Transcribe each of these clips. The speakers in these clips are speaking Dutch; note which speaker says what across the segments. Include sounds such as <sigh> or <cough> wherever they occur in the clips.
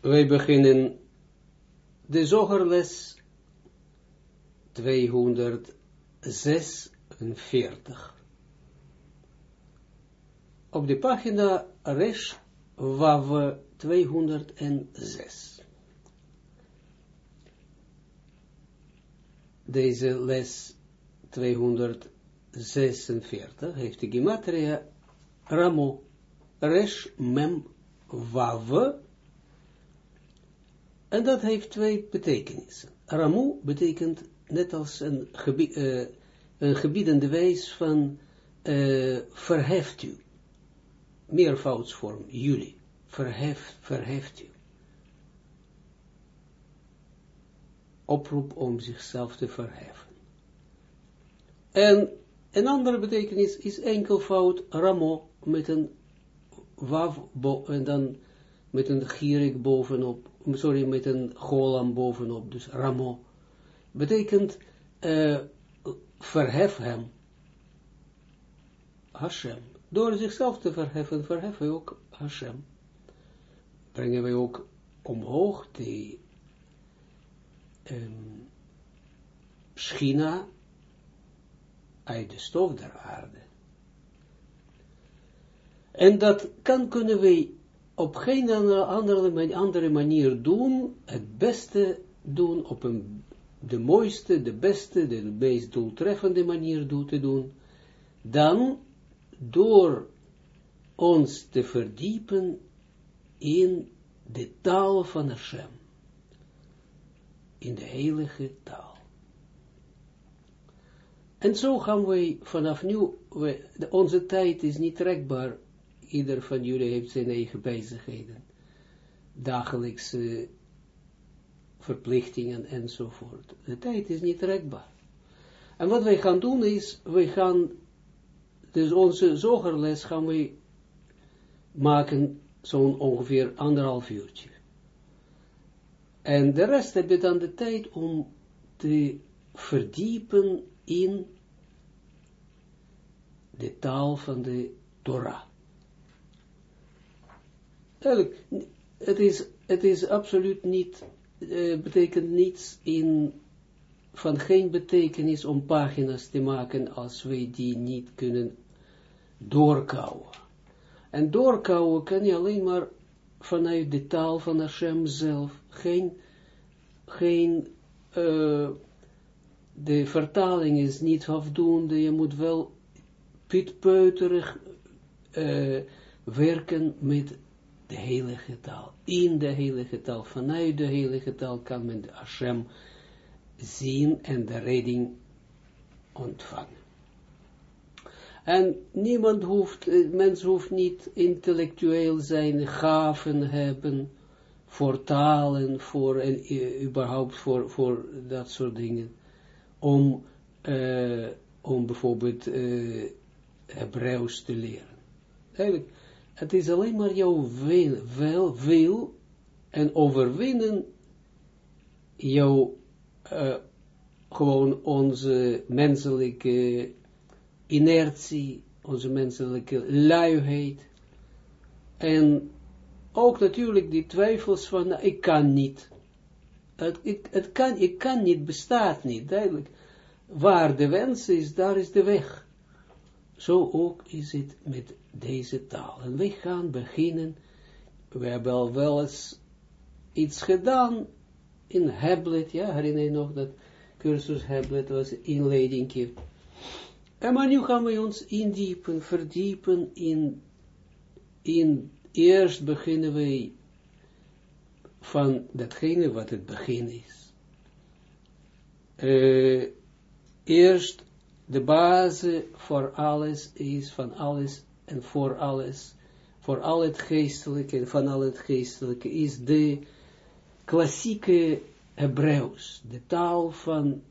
Speaker 1: Wij beginnen de zogerles 246 op de pagina Resh Wav 206. Deze les 246 heeft de gematria Ramo Resh Mem Wav en dat heeft twee betekenissen. Ramu betekent net als een, gebie, uh, een gebiedende wijs van uh, verheft u. Meervoudsvorm, jullie. Verheft, verheft u. Oproep om zichzelf te verheffen. En een andere betekenis is enkelvoud ramo met een wav en dan met een gierig bovenop, sorry, met een golam bovenop, dus ramo, betekent uh, verhef hem, Hashem. Door zichzelf te verheffen, verheffen we ook Hashem. Brengen we ook omhoog die um, schina uit de stof der aarde. En dat kan kunnen wij op geen andere, andere manier doen, het beste doen, op een, de mooiste, de beste, de meest doeltreffende manier doen, te doen, dan door ons te verdiepen in de taal van Hashem, in de heilige taal. En zo gaan wij vanaf nu, onze tijd is niet rekbaar ieder van jullie heeft zijn eigen bezigheden, dagelijkse verplichtingen enzovoort. De tijd is niet rekbaar. En wat wij gaan doen is, wij gaan, dus onze zogerles gaan wij maken zo'n ongeveer anderhalf uurtje. En de rest heb je dan de tijd om te verdiepen in de taal van de Torah. Duidelijk, het is, het is absoluut niet, uh, betekent niets in, van geen betekenis om pagina's te maken als wij die niet kunnen doorkouwen. En doorkouwen kan je alleen maar vanuit de taal van Hashem zelf, geen, geen, uh, de vertaling is niet afdoende, je moet wel pitpeuterig uh, werken met de heilige taal. In de heilige taal, vanuit de heilige taal kan men de Hashem zien en de redding ontvangen. En niemand hoeft, eh, mens hoeft niet intellectueel zijn gaven hebben voor talen, voor, en uh, überhaupt voor, voor dat soort dingen, om, uh, om bijvoorbeeld uh, Hebreeuws te leren. Eigenlijk, het is alleen maar jouw wil, wil en overwinnen jouw uh, gewoon onze menselijke inertie, onze menselijke luiheid en ook natuurlijk die twijfels van nou, ik kan niet. Het, ik, het kan, ik kan niet, bestaat niet, duidelijk. Waar de wens is, daar is de weg. Zo ook is het met deze taal. En we gaan beginnen, we hebben al wel eens iets gedaan in Heblet, ja, herinner je nog dat cursus Heblet was inleiding. En maar nu gaan we ons indiepen, verdiepen in, in, eerst beginnen we van datgene wat het begin is. Uh, eerst de basis voor alles is, van alles en voor alles, voor al het geestelijke en van al het geestelijke, is de klassieke Hebreeuws, de taal van,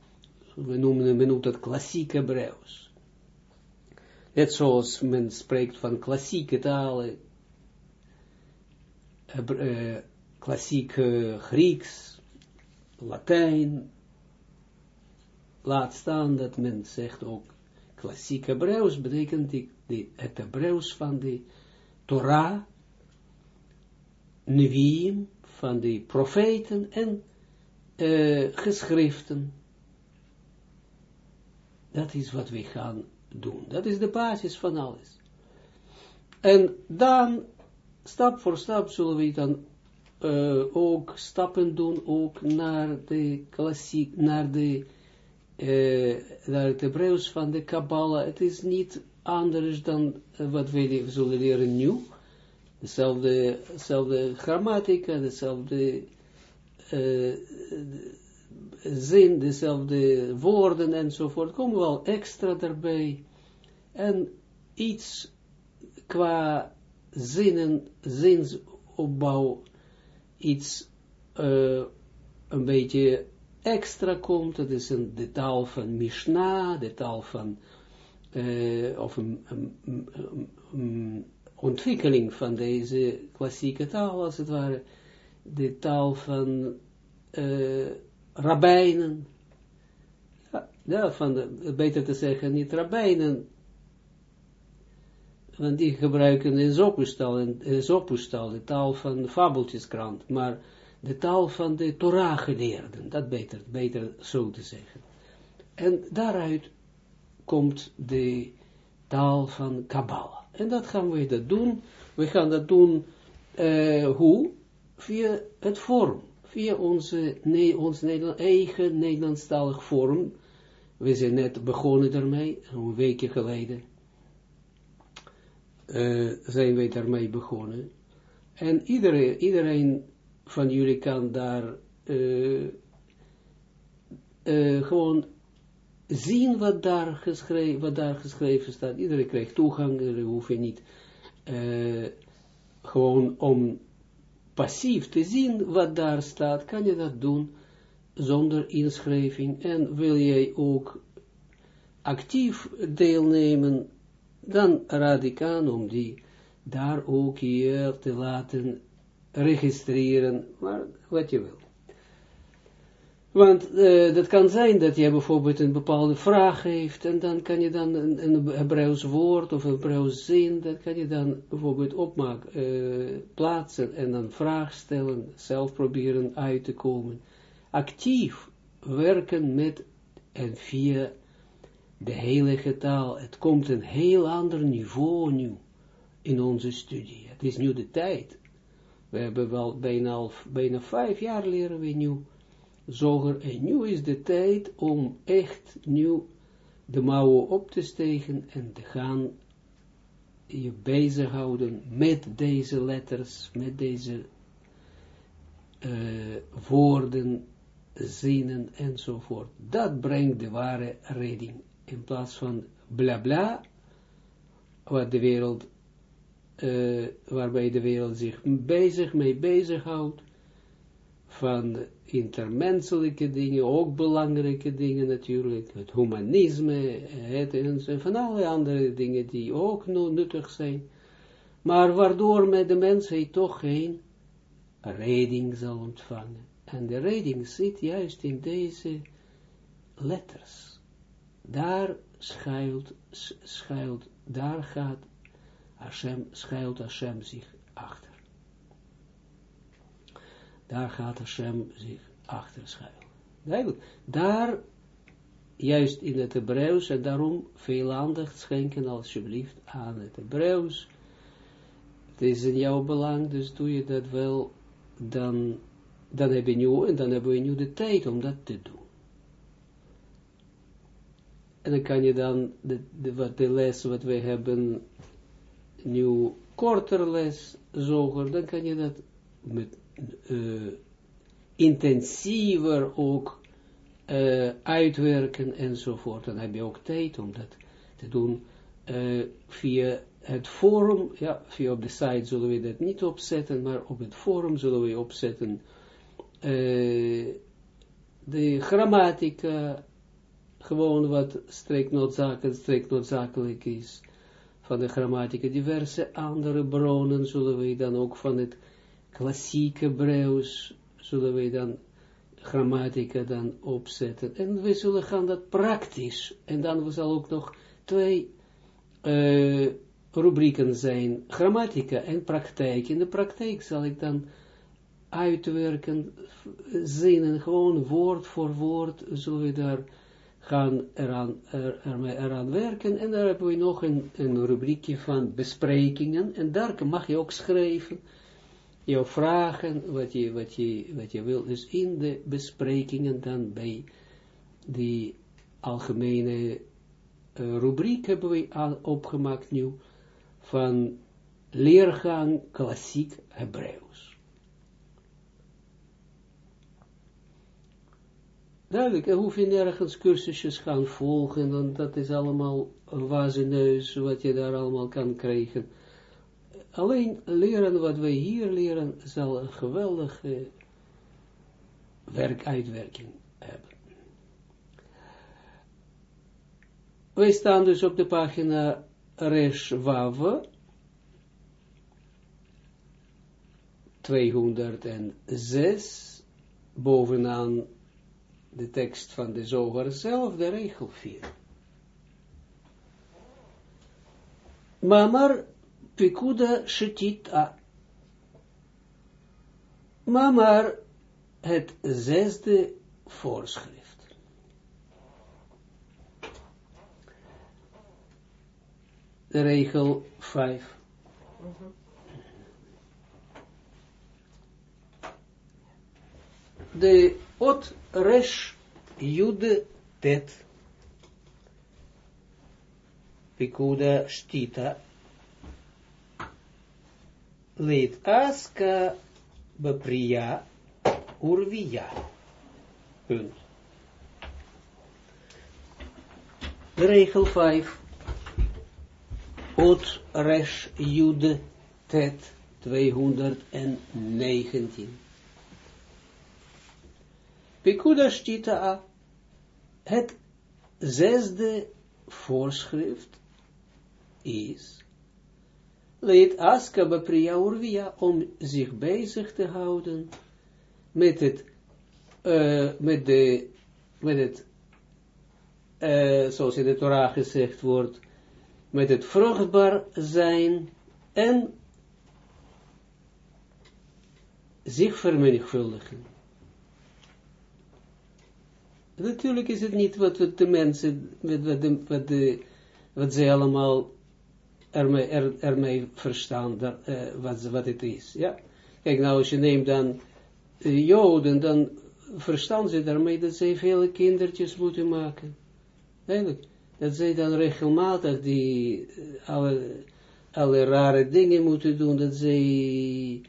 Speaker 1: we noemen, men noemt dat klassiek Hebreeuws. Net zoals men spreekt van klassieke talen, uh, klassiek Grieks, Latijn, laat staan dat men zegt ook klassiek Hebreeuws, betekent die, die, het Hebreeuws van de Torah, Neviim, van die profeten en uh, geschriften. Dat is wat we gaan doen. Dat is de basis van alles. En dan, stap voor stap, zullen we dan uh, ook stappen doen, ook naar de klassiek, naar de, uh, naar het Hebreeuws van de Kabbalah. Het is niet anders dan wat we zullen leren nu. Dezelfde, dezelfde grammatica, dezelfde uh, zin, dezelfde woorden enzovoort, komen wel extra erbij. En iets qua zinnen, zinsopbouw, iets uh, een beetje extra komt, dat is een, de taal van Mishnah, de taal van, uh, of een, een, een, ontwikkeling van deze klassieke taal, als het ware, de taal van uh, rabbijnen, ja, ja, van de, beter te zeggen, niet rabbijnen, want die gebruiken in Zopustal, in Zopustal, de taal van de fabeltjeskrant, maar de taal van de Torah geleerden, dat beter, beter zo te zeggen. En daaruit komt de taal van Kabbalah. En dat gaan we dat doen. We gaan dat doen, uh, hoe? Via het vorm. Via onze, nee, ons eigen Nederlandstalig vorm. We zijn net begonnen daarmee, een weekje geleden. Uh, zijn wij daarmee begonnen. En iedereen, iedereen van jullie kan daar uh, uh, gewoon zien wat daar, geschreven, staat. Iedereen krijgt toegang, iedereen hoef je niet gewoon om passief te zien wat daar staat, kan je dat doen zonder inschrijving. En wil jij ook actief deelnemen dan raad ik aan om die daar ook hier te laten registreren, maar wat je wil. Want uh, dat kan zijn dat je bijvoorbeeld een bepaalde vraag heeft, en dan kan je dan een, een Hebreeuws woord of een Hebreeuws zin, dat kan je dan bijvoorbeeld opmaken, uh, plaatsen en dan vraag stellen, zelf proberen uit te komen. Actief werken met en via de heilige taal. Het komt een heel ander niveau nu in onze studie. Het is nu de tijd. We hebben wel bijna, bijna vijf jaar leren we nu zoger. En nu is de tijd om echt nu de mouwen op te steken en te gaan je bezighouden met deze letters, met deze uh, woorden, zinnen enzovoort. Dat brengt de ware redding in plaats van bla bla, wat de wereld, uh, waarbij de wereld zich bezig mee bezighoudt, van intermenselijke dingen, ook belangrijke dingen natuurlijk, het humanisme, het, en van alle andere dingen die ook nuttig zijn, maar waardoor met de mensheid toch geen reding zal ontvangen. En de reding zit juist in deze letters daar schuilt, schuilt, daar gaat Hashem, schuilt Hashem zich achter. Daar gaat Hashem zich achter schuilen. Duidelijk. Daar, juist in het Hebreeuws, en daarom veel aandacht schenken alsjeblieft aan het Hebreeuws. Het is in jouw belang, dus doe je dat wel, dan, dan, heb je nu, en dan hebben we nu de tijd om dat te doen. En dan kan je dan de, de, wat de les wat we hebben, nu korter les, zoger, dan kan je dat met uh, intensiever ook uh, uitwerken enzovoort. Dan heb je ook tijd om dat te doen uh, via het forum, ja, via op de site zullen we dat niet opzetten, maar op het forum zullen we opzetten de grammatica, gewoon wat strikt noodzakelijk, is van de grammatica. Diverse andere bronnen zullen we dan ook van het klassieke Breus, zullen we dan grammatica dan opzetten. En we zullen gaan dat praktisch, en dan zal ook nog twee uh, rubrieken zijn, grammatica en praktijk. In de praktijk zal ik dan uitwerken, zinnen, gewoon woord voor woord, zullen we daar gaan eraan, er, eraan werken. En daar hebben we nog een, een rubriekje van besprekingen. En daar mag je ook schrijven, jouw vragen, wat je, wat je, wat je wil. Dus in de besprekingen dan bij die algemene uh, rubriek hebben we al opgemaakt nu van leergang klassiek Hebreeuws. Duidelijk, hoef je nergens cursusjes gaan volgen, want dat is allemaal wazeneus, wat je daar allemaal kan krijgen. Alleen leren wat wij hier leren, zal een geweldige werkuitwerking hebben. Wij staan dus op de pagina Resh Wav, 206, bovenaan de tekst van de zoger zelf, de regel 4. Mamar Pikuda Shetita. Mamar het zesde voorschrift. De regel 5. De Ot Resh Jude Tet. Pikuda Shtita. Leit Aska Bapriya Urvia. Punt. Regel 5. Ot Resh Jude Tet 219. Pekuda het zesde voorschrift is, leed Aska Bapriya Urvia, om zich bezig te houden met het, uh, met de, met het, uh, zoals in de Torah gezegd wordt, met het vruchtbaar zijn en zich vermenigvuldigen. Natuurlijk is het niet wat, de mensen, wat, wat, wat, ze allemaal ermee, er, ermee verstaan, dat, uh, wat, wat het is. Ja? Kijk, nou, als je neemt dan Joden, dan verstaan ze daarmee dat zij vele kindertjes moeten maken. Eigenlijk. Dat zij dan regelmatig die, uh, alle, alle rare dingen moeten doen, dat zij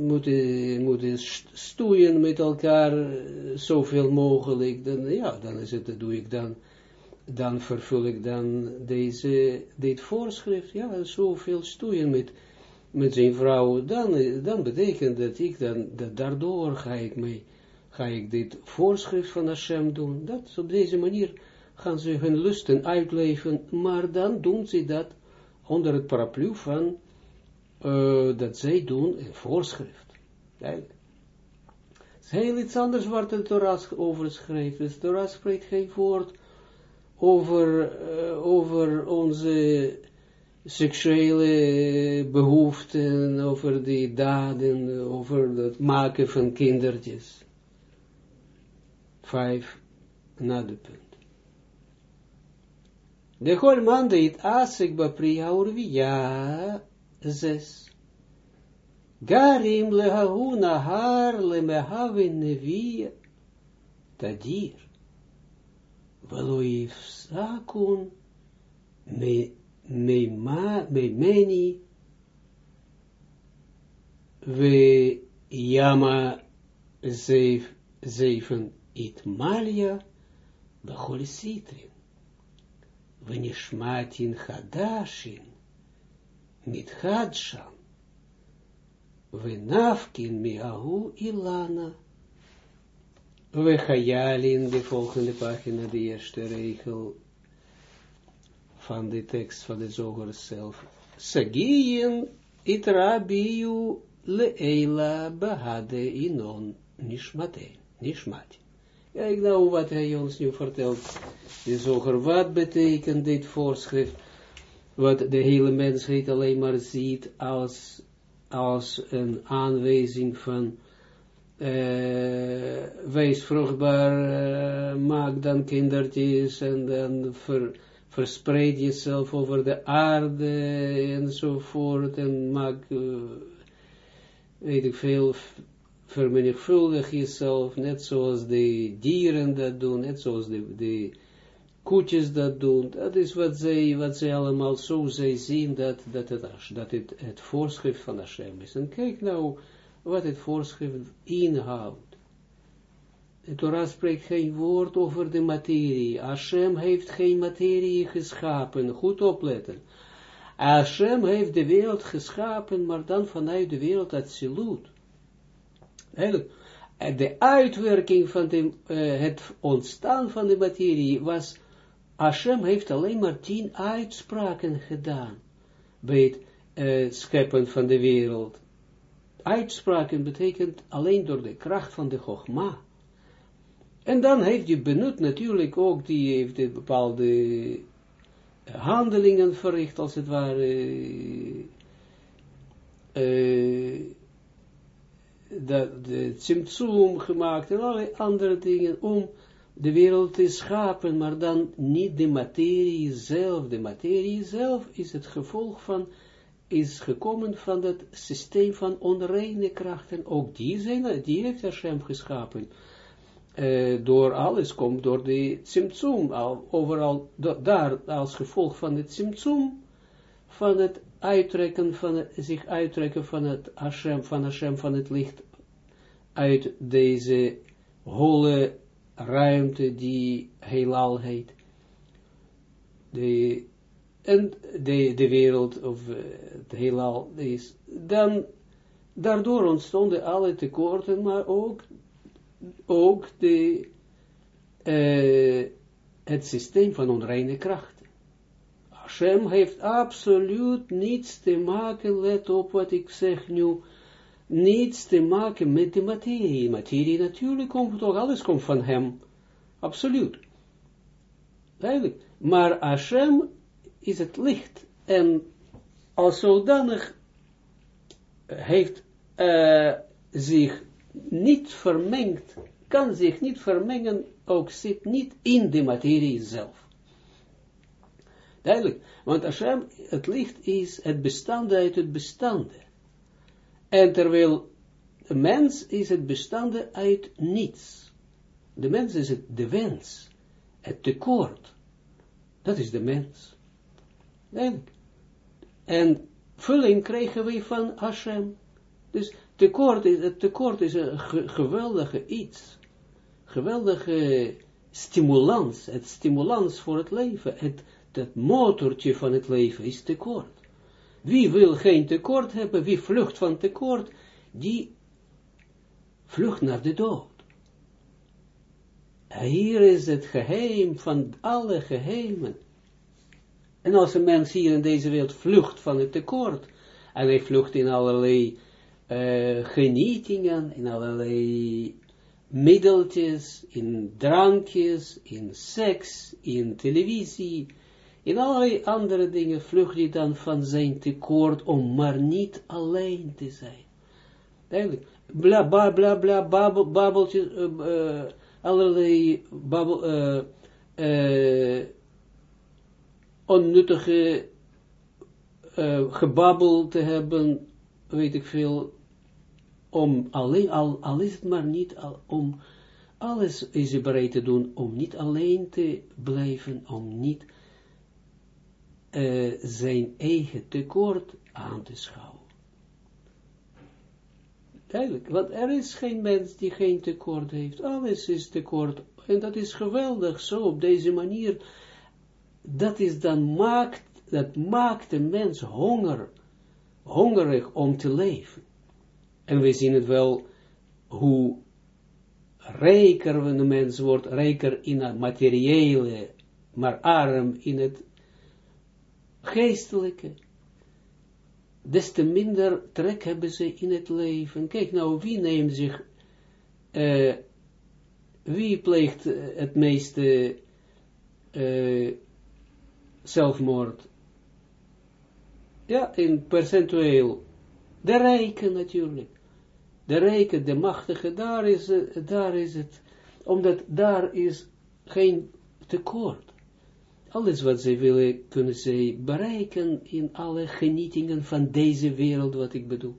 Speaker 1: moeten, moeten stoeien met elkaar eh, zoveel mogelijk, dan, ja, dan is het, doe ik dan, dan vervul ik dan deze, dit voorschrift, ja, zoveel stoeien met, met zijn vrouw, dan, dan betekent dat ik dan, dat daardoor ga ik mee, ga ik dit voorschrift van Hashem doen, dat op deze manier gaan ze hun lusten uitleven, maar dan doen ze dat onder het paraplu van uh, dat zij doen een voorschrift. Kijk. Het is heel iets anders wat de Torah over schrijft. De Torah spreekt geen woord over, uh, over onze seksuele behoeften, over die daden, over het maken van kindertjes. Vijf, na de punt. De holman deed asik ba priya urvia, zes. Garim har lemehavin nevi tadir. Veloif sakun me me ma me meni we yama zeif zeifen it malia becholisitrin. Venishmatin hadashin mit hadsham, venafkin miahu ilana, we in de volgende pagina, de eerste regel van de tekst van de zoger zelf. Sagien it rabiu leila bahade inon nishmate, nishmati. Kijk nou wat hij ons nu vertelt, de zoger, wat betekent dit voorschrift? Wat de hele mensheid alleen maar ziet als, als een aanwijzing van uh, wees vruchtbaar, uh, maak dan kindertjes en dan ver, verspreid jezelf over de aarde enzovoort en maak, uh, weet ik veel, vermenigvuldig jezelf, net zoals de dieren dat doen, net zoals de, de koetjes dat doen, dat is wat zij, wat zij allemaal zo zij zien, dat, dat, het, dat het, het voorschrift van Hashem is. En kijk nou, wat het voorschrift inhoudt. De Torah spreekt geen woord over de materie. Hashem heeft geen materie geschapen. Goed opletten. Hashem heeft de wereld geschapen, maar dan vanuit de wereld absoluut. Eigenlijk, de uitwerking van de, uh, het ontstaan van de materie was, Hashem heeft alleen maar tien uitspraken gedaan bij het uh, scheppen van de wereld. Uitspraken betekent alleen door de kracht van de Chogma. En dan heeft hij benut natuurlijk ook, die heeft de bepaalde handelingen verricht, als het ware, uh, de Tsimtsum gemaakt en allerlei andere dingen om de wereld te schapen, maar dan niet de materie zelf. De materie zelf is het gevolg van is gekomen van het systeem van onreine krachten. Ook die zijn, die heeft Hashem geschapen. Uh, door alles komt door de Tsimtsum, al, overal daar als gevolg van het Tsimtsum, van het uittrekken van het, zich uittrekken van het Hashem, van Hashem, van het licht, uit deze holle ruimte die heelal heet. De en de, de wereld, of uh, het heelal is, dan, daardoor ontstonden alle tekorten, maar ook, ook de, uh, het systeem van onreine krachten. Hashem heeft absoluut niets te maken, let op wat ik zeg nu, niets te maken met de materie. Materie natuurlijk komt toch, alles komt van hem, absoluut. Duidelijk. Maar Hashem is het licht. En als zodanig heeft uh, zich niet vermengd, kan zich niet vermengen, ook zit niet in de materie zelf. Duidelijk, want Hashem, het licht is het bestande uit het bestande. En terwijl de mens is het bestande uit niets. De mens is het de wens, het tekort. Dat is de mens. En vulling krijgen we van Hashem. Dus tekort is, het tekort is een geweldige iets. Geweldige stimulans. Het stimulans voor het leven. Het, het motortje van het leven is tekort. Wie wil geen tekort hebben, wie vlucht van tekort, die vlucht naar de dood. Hier is het geheim van alle geheimen. En als een mens hier in deze wereld vlucht van het tekort, en hij vlucht in allerlei uh, genietingen, in allerlei middeltjes, in drankjes, in seks, in televisie, in allerlei andere dingen vlucht hij dan van zijn tekort om maar niet alleen te zijn. Eigenlijk, bla bla bla bla, babbel, babbeltjes, uh, uh, allerlei babbel, uh, onnuttige gebabbel te hebben, weet ik veel, om alleen, al, al is het maar niet, al, om alles is je bereid te doen, om niet alleen te blijven, om niet uh, zijn eigen tekort aan te schouwen. Duidelijk, want er is geen mens die geen tekort heeft, alles is tekort, en dat is geweldig, zo op deze manier, dat is dan maakt, dat maakt de mens honger, hongerig om te leven. En we zien het wel, hoe rijker de mens wordt, rijker in het materiële, maar arm in het geestelijke, des te minder trek hebben ze in het leven. Kijk nou, wie neemt zich, uh, wie pleegt het meeste uh, zelfmoord. Ja, in percentueel De rijken natuurlijk. De rijken, de machtige, daar is, daar is het, omdat daar is geen tekort. Alles wat zij willen, kunnen zij bereiken in alle genietingen van deze wereld, wat ik bedoel.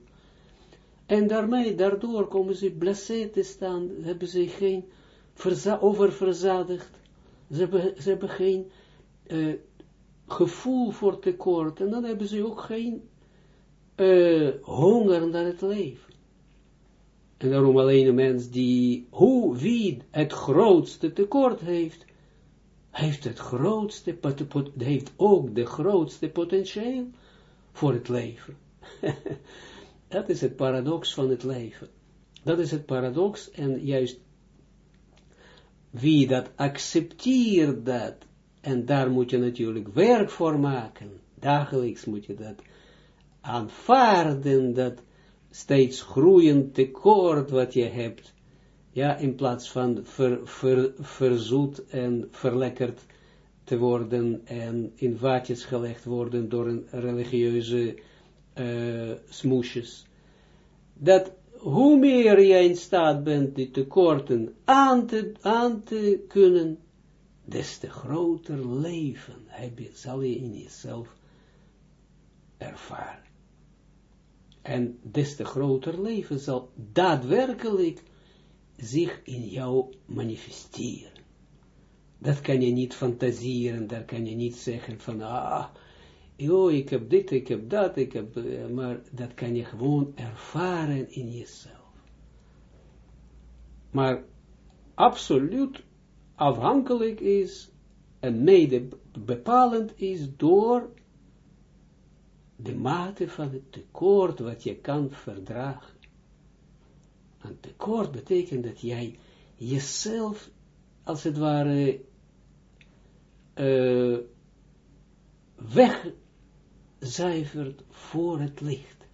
Speaker 1: En daarmee, daardoor komen ze blessé te staan, hebben ze geen oververzadigd, ze hebben, geen uh, gevoel voor tekort, en dan hebben ze ook geen uh, honger naar het leven. En daarom alleen een mens die, hoe, wie het grootste tekort heeft, heeft het grootste, heeft ook de grootste potentieel voor het leven. <laughs> dat is het paradox van het leven. Dat is het paradox en juist wie dat accepteert dat, en daar moet je natuurlijk werk voor maken, dagelijks moet je dat aanvaarden, dat steeds groeiend tekort wat je hebt, ja, in plaats van ver, ver, verzoet en verlekkerd te worden en in vaatjes gelegd worden door een religieuze uh, smoesjes. Dat hoe meer jij in staat bent die tekorten aan te, aan te kunnen, des te groter leven heb je, zal je in jezelf ervaren. En des te groter leven zal daadwerkelijk zich in jou manifesteren. Dat kan je niet fantaseren, daar kan je niet zeggen van, ah, oh, ik heb dit, ik heb dat, ik heb, eh, maar dat kan je gewoon ervaren in jezelf. Maar absoluut afhankelijk is en mede bepalend is door de mate van het tekort wat je kan verdragen. Een tekort betekent dat jij jezelf, als het ware, uh, wegzuivert voor het licht.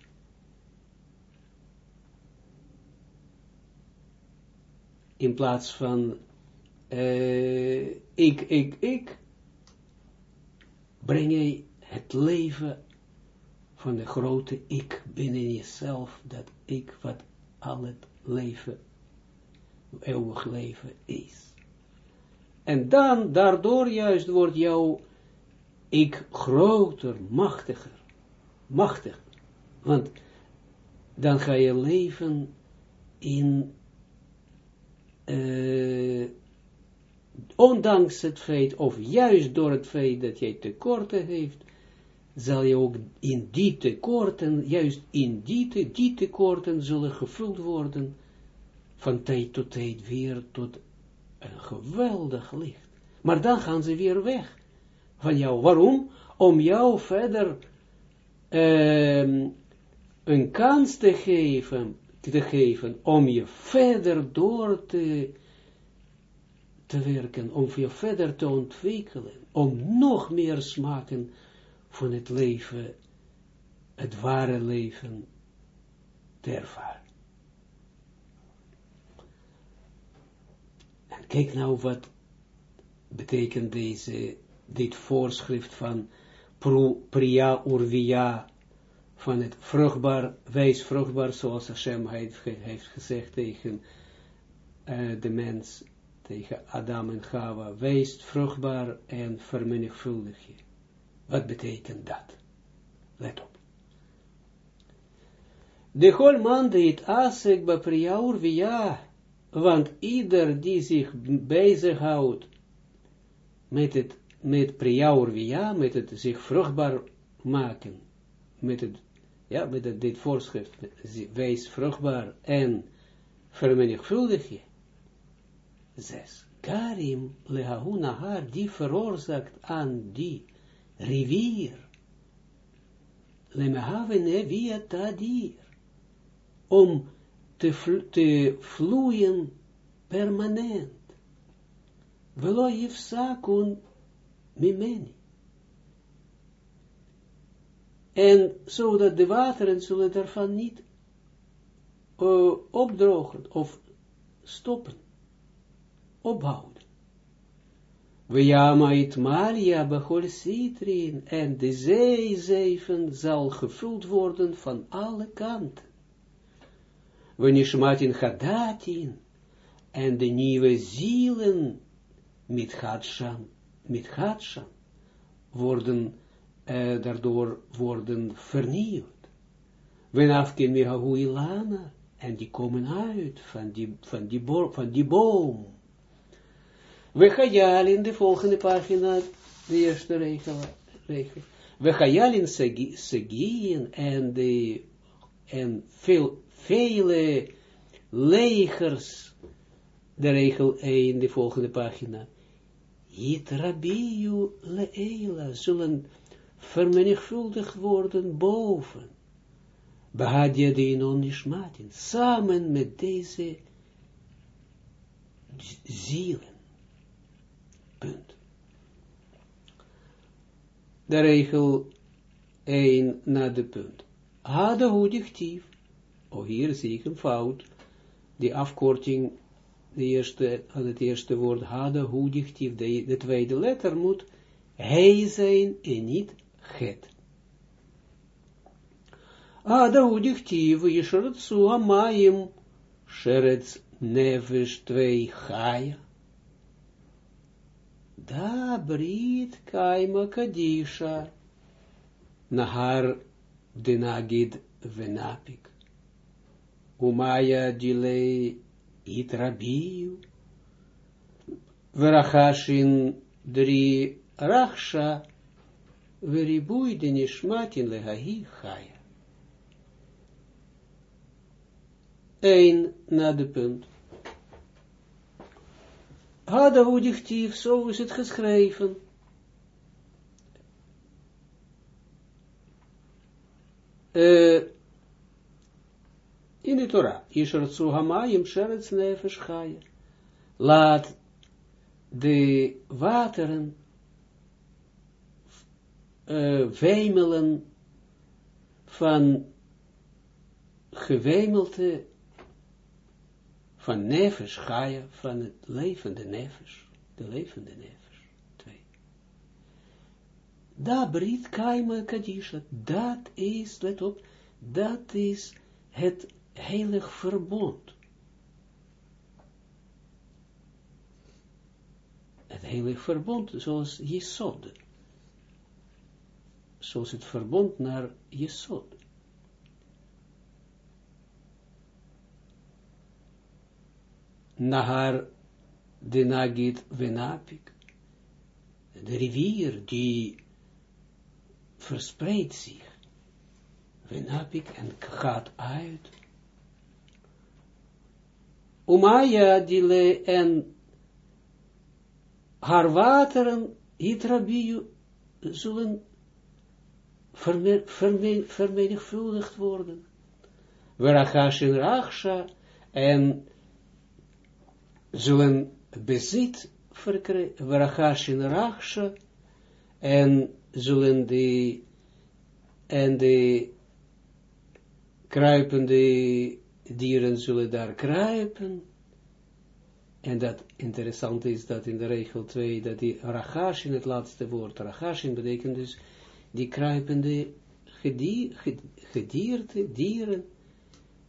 Speaker 1: In plaats van uh, ik, ik, ik, breng je het leven van de grote ik binnen jezelf, dat ik wat al het leven, eeuwig leven is. En dan, daardoor juist wordt jouw ik groter, machtiger, machtig. Want dan ga je leven in, uh, ondanks het feit, of juist door het feit dat jij tekorten heeft, zal je ook in die tekorten, juist in die, die tekorten zullen gevuld worden, van tijd tot tijd weer tot een geweldig licht. Maar dan gaan ze weer weg van jou. Waarom? Om jou verder uh, een kans te geven, te geven, om je verder door te, te werken, om je verder te ontwikkelen, om nog meer smaken van het leven, het ware leven, te. En kijk nou wat betekent deze, dit voorschrift van Priya Urvia, van het vruchtbaar, wees vruchtbaar, zoals Hashem heeft gezegd tegen uh, de mens, tegen Adam en Chava, wees vruchtbaar en vermenigvuldig je. Wat betekent dat? Let op. De whole man dit asek bapriaur via, want ieder die zich bezighoudt met het, met priaur via, met het zich vruchtbaar maken, met het, ja, met het, dit voorschrift, wees vruchtbaar en vermenigvuldig je. Zes. Karim lehahunahar, die veroorzaakt aan die rivier, lemehave via tadir, om te, te vloeien permanent. Velo yifsakun mimeni. En zodat de wateren zullen daarvan niet uh, opdrogen of stoppen, ophouden. Vejamait Maria bechol citrin, en de zeezeven zal gevuld worden van alle kanten. Wanneer Hadatin, en de nieuwe zielen met Hadshan, met worden, uh, daardoor worden vernieuwd. Wanneer Mihahu Ilana, en die komen uit van die, van die, van die boom. We gaan in de volgende pagina, de eerste regel. We gaan in Segien en, de, en veel, vele legers, de regel 1, de volgende pagina. Yitrabiu leela zullen vermenigvuldigd worden boven. Bahadia de inon nishmatin, samen met deze zielen. Punt. De regel 1 na de punt. Hada hudichtief. Oh, hier zie ik een fout. Die afkorting, de eerste, aan het eerste woord, hada hudichtief, de, de tweede letter moet hij zijn en niet het. Hada hudichtief, yesharatsu amayim, sheretz nefesh twee chaya. Da brit kaima kadisha. Nahar denagid venapik. Umaya dilei itrabiu. Verachashin dri rachsha. Veribui denishmatin lehahi chaya. Een na de punt. Hadahu dichtief, zo is het geschreven. Uh, in de Torah, Yishartsu Hamayim Sheretz Nefesh. Laat de wateren uh, wemelen van gewemelte van nefes, Gaia, van het levende nefes, de levende nefes, twee. Da brit kaima kadisha, dat is, let op, dat is het heilig verbond. Het heilig verbond, zoals Jesod. Zoals het verbond naar Jesod. Nahar de Nagit Venapik. De rivier die verspreidt zich. Venapik en gaat uit. Umaya dile en haar wateren, hitrabiu, zullen vermenigvuldigd worden. Verachashin rachsha en zullen bezit verkrijgen, Varachashin Rachsha, en zullen de, en de kruipende dieren zullen daar kruipen, en dat interessant is dat in de regel 2, dat die Rachashin, het laatste woord, Rachashin betekent dus die kruipende gedier, gedierte, dieren,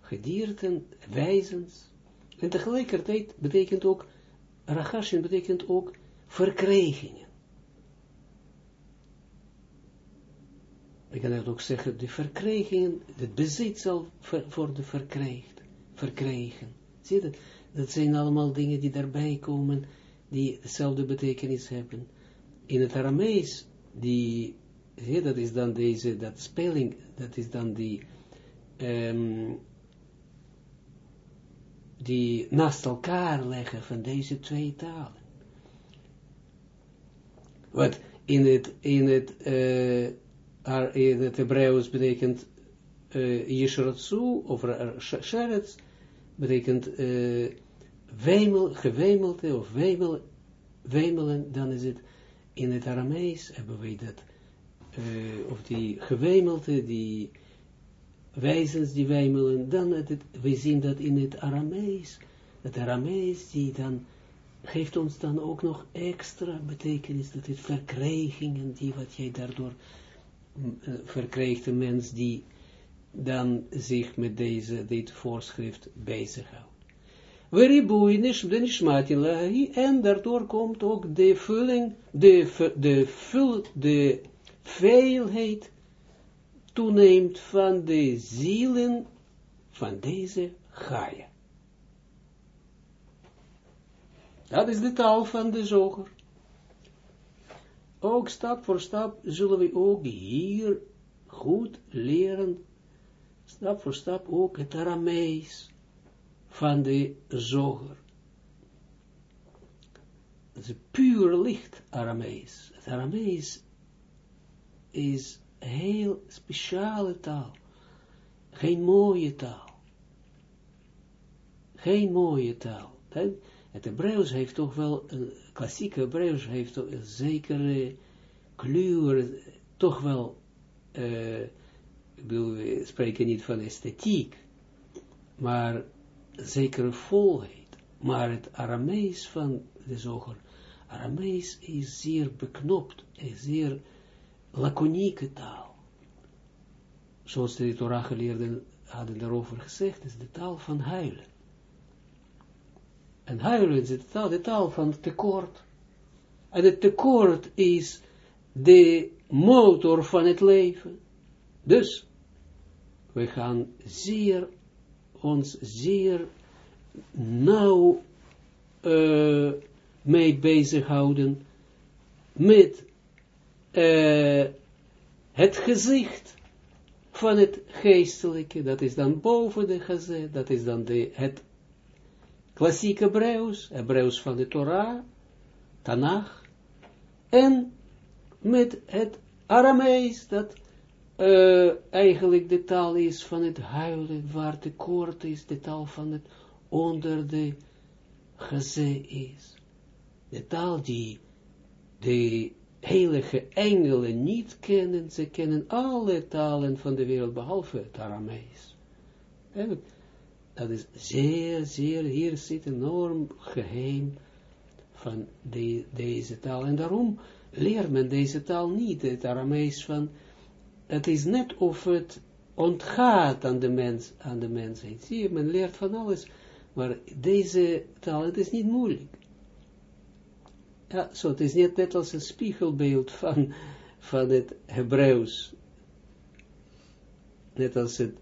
Speaker 1: gedierten, wijzens, en tegelijkertijd betekent ook, Rachashin betekent ook verkrijgingen. Ik kan het ook zeggen, de verkrijgingen, het bezit zal worden verkrijgd, verkrijgen. Zie je dat? Dat zijn allemaal dingen die daarbij komen, die dezelfde betekenis hebben. In het Aramees, die, zie dat is dan deze, dat spelling, dat is dan die, um, die naast elkaar leggen van deze twee talen. Wat in het, in het, uh, in het Hebreeuws betekent uh, of Sheretz, betekent wemel, gewemelte, of wemel, wemelen, dan is het, in het Aramees hebben wij dat, of die gewemelte, die wijzens die wijmelen, dan het, we zien dat in het Aramees, het Aramees die dan geeft ons dan ook nog extra betekenis, dat het verkrijgingen, die wat jij daardoor uh, verkrijgt, een mens die dan zich met deze, dit voorschrift bezighoudt. En daardoor komt ook de vulling, de, de, vul, de veelheid toeneemt van de zielen van deze Gaia. Dat is de taal van de zoger. Ook stap voor stap zullen we ook hier goed leren, stap voor stap ook het Aramees van de zoger. Het is puur licht Aramees. Het Aramees is heel speciale taal. Geen mooie taal. Geen mooie taal. Het Hebreeuws heeft toch wel, een klassieke Hebreeuws heeft toch een zekere kleur, toch wel, uh, ik bedoel, we spreken niet van esthetiek, maar zekere volheid. Maar het Aramees van de zoger, Aramees is zeer beknopt, is zeer laconieke taal. Zoals de Torah geleerden hadden daarover gezegd, is de taal van huilen. En huilen is de taal, de taal van tekort. En het tekort is de motor van het leven. Dus, we gaan zeer, ons zeer nauw uh, mee bezighouden met uh, het gezicht van het geestelijke, dat is dan boven de gezet, dat is dan de, het klassiek Hebreeuws, Hebreeuws van de Torah, Tanach, en met het Aramees, dat uh, eigenlijk de taal is van het huilen, waar tekort is, de taal van het onder de geze is. De taal die de heilige engelen niet kennen, ze kennen alle talen van de wereld, behalve het Aramees. Dat is zeer, zeer, hier zit enorm geheim van de, deze taal. En daarom leert men deze taal niet, het Aramees van, het is net of het ontgaat aan de mens, aan de mensheid. Zie je, men leert van alles, maar deze taal, het is niet moeilijk. Ja, zo, het is niet net als een spiegelbeeld van, van het Hebreeuws. Net als het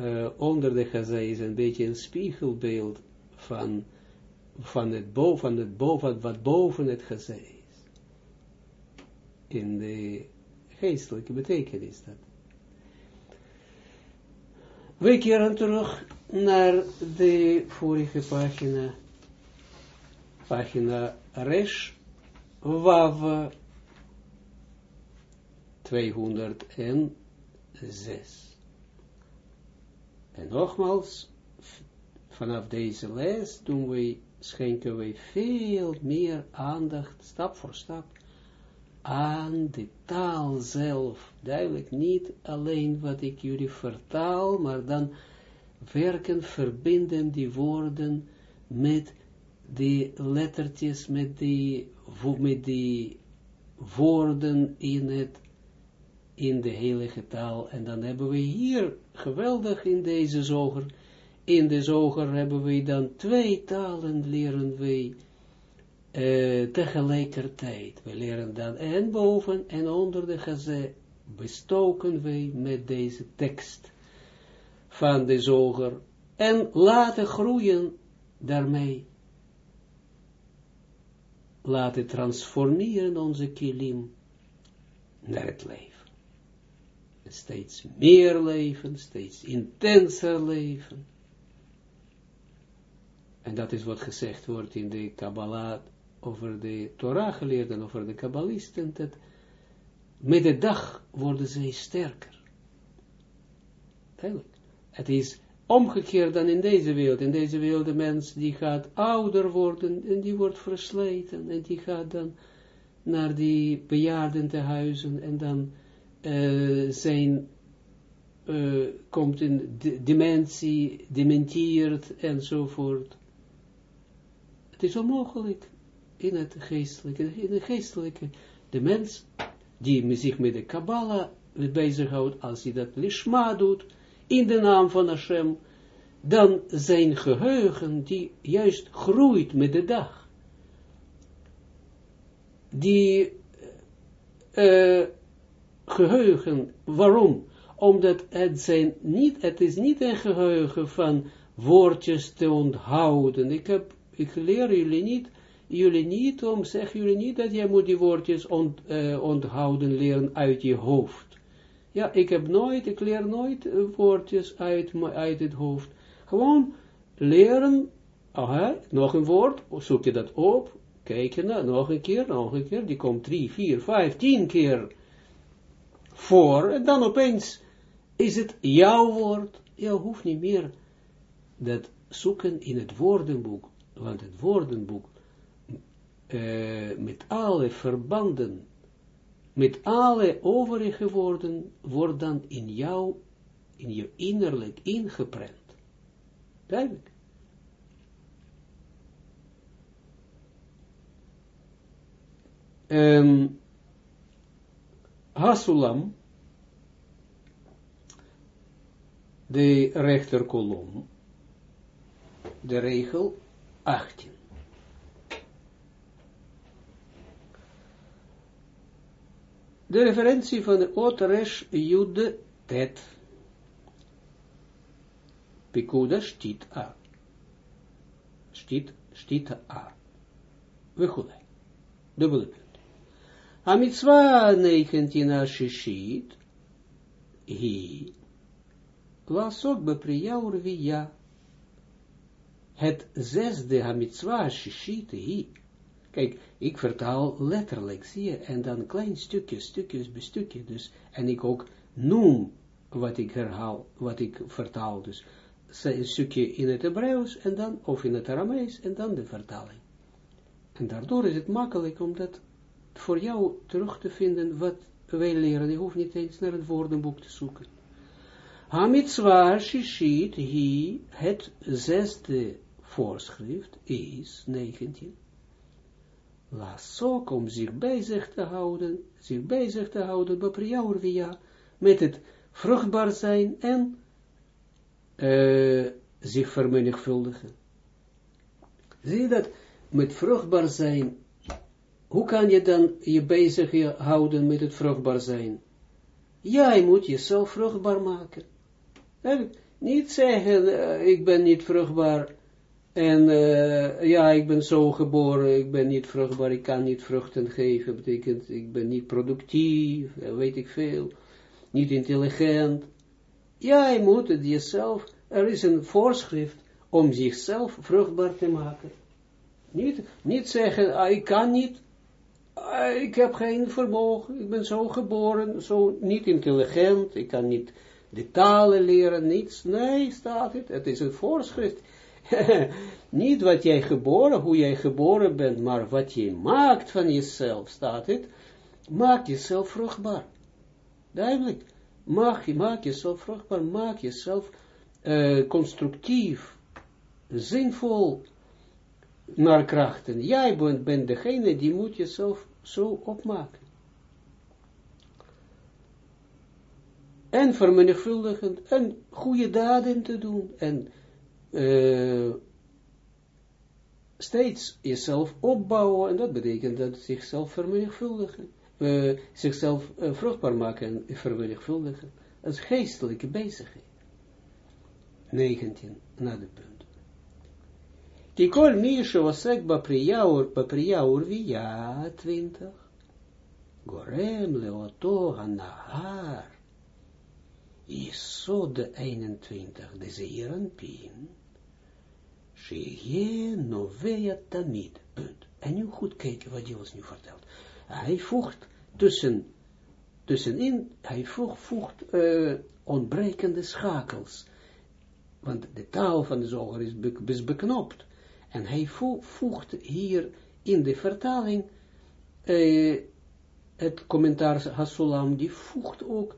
Speaker 1: uh, onder de gazé is een beetje een spiegelbeeld van, van het boven, het boven, wat boven het gazé is. In de geestelijke betekenis dat. We keren terug naar de vorige pagina, pagina Resh, Wav 206. En nogmaals, vanaf deze les doen wij, schenken wij veel meer aandacht, stap voor stap, aan de taal zelf. Duidelijk niet alleen wat ik jullie vertaal, maar dan werken, verbinden die woorden met die lettertjes, met die, met die woorden in het in de heilige taal. En dan hebben we hier, geweldig in deze zoger, in de zoger hebben we dan twee talen leren wij uh, tegelijkertijd. We leren dan en boven en onder de gazé bestoken wij met deze tekst van de zoger en laten groeien daarmee. Laten transformeren onze kilim naar het leven steeds meer leven, steeds intenser leven. En dat is wat gezegd wordt in de Kabbalah over de Torah geleerden, over de Kabbalisten, dat met de dag worden zij sterker. Het is omgekeerd dan in deze wereld. In deze wereld de mens die gaat ouder worden en die wordt versleten en die gaat dan naar die bejaardentehuizen en dan uh, zijn, uh, komt in dementie, dementeert enzovoort. Het is onmogelijk in het geestelijke, in geestelijke, de mens die zich met de Kabbalah bezighoudt, als hij dat lishma doet, in de naam van Hashem, dan zijn geheugen die juist groeit met de dag. Die uh, geheugen, waarom? Omdat het, zijn niet, het is niet een geheugen van woordjes te onthouden. Ik, heb, ik leer jullie niet, jullie niet om, zeg jullie niet dat jij moet die woordjes uh, onthouden leren uit je hoofd. Ja, ik heb nooit, ik leer nooit uh, woordjes uit, uit het hoofd. Gewoon leren, nog een woord, zoek je dat op, kijk je naar, nog een keer, nog een keer, die komt drie, vier, vijf, tien keer voor, en dan opeens is het jouw woord. Je hoeft niet meer dat zoeken in het woordenboek, want het woordenboek uh, met alle verbanden, met alle overige woorden, wordt dan in jou, in je innerlijk ingeprent. Duidelijk. Um, Hasulam, de rechterkolom, de regel 18. De referentie van de Otresh Jude Tet. Pikuda stit A. Stit, stit A. Goed. Dubbele punt. Amitswa 19 shishit, hi, lasok bepriya urvia. Het zesde Hamitswa shishit, hi. Kijk, ik vertaal letterlijk, zie je, en dan klein stukje, stukjes bij stukje, dus, en ik ook noem wat ik herhaal, wat ik vertaal, dus, een stukje in het Hebreeuws, en dan, of in het Aramees, en dan de vertaling. En daardoor is het makkelijk, omdat voor jou terug te vinden wat wij leren. Je hoeft niet eens naar het woordenboek te zoeken. Hamitswa shishit hi, het zesde voorschrift is 19. Lasok om zich bezig te houden, zich bezig te houden, via, met het vruchtbaar zijn en uh, zich vermenigvuldigen. Zie je dat met vruchtbaar zijn hoe kan je dan je bezig houden met het vruchtbaar zijn? Jij moet jezelf vruchtbaar maken. Niet zeggen, uh, ik ben niet vruchtbaar, en uh, ja, ik ben zo geboren, ik ben niet vruchtbaar, ik kan niet vruchten geven, betekent, ik ben niet productief, weet ik veel, niet intelligent. Jij moet het jezelf, er is een voorschrift om zichzelf vruchtbaar te maken. Niet, niet zeggen, ah, ik kan niet, uh, ik heb geen vermogen, ik ben zo geboren, zo niet intelligent, ik kan niet de talen leren, niets. Nee, staat het, het is een voorschrift. <laughs> niet wat jij geboren, hoe jij geboren bent, maar wat je maakt van jezelf, staat het. Maak jezelf vruchtbaar. Duidelijk. Maak, maak jezelf vruchtbaar, maak jezelf uh, constructief, zinvol, naar krachten. Jij bent, bent degene die moet jezelf zo opmaken. En vermenigvuldigend, en goede daden te doen, en uh, steeds jezelf opbouwen, en dat betekent dat zichzelf vermenigvuldigen, uh, zichzelf uh, vruchtbaar maken en vermenigvuldigen. Dat is geestelijke bezigheid. 19, na de punt. Tikol mi shosek bapriya urviya 20. Gorem leoto hanahar. Isod 21. De zeiran pin. Sheye novea tamid. Punt. En nu goed kijken wat hij ons nu vertelt. Hij voegt tussen, tussenin, hij voegt, voegt uh, ontbrekende schakels. Want de taal van de zoger is, be, is beknopt. En hij voegt hier in de vertaling, uh, het commentaar Hasulam, die voegt ook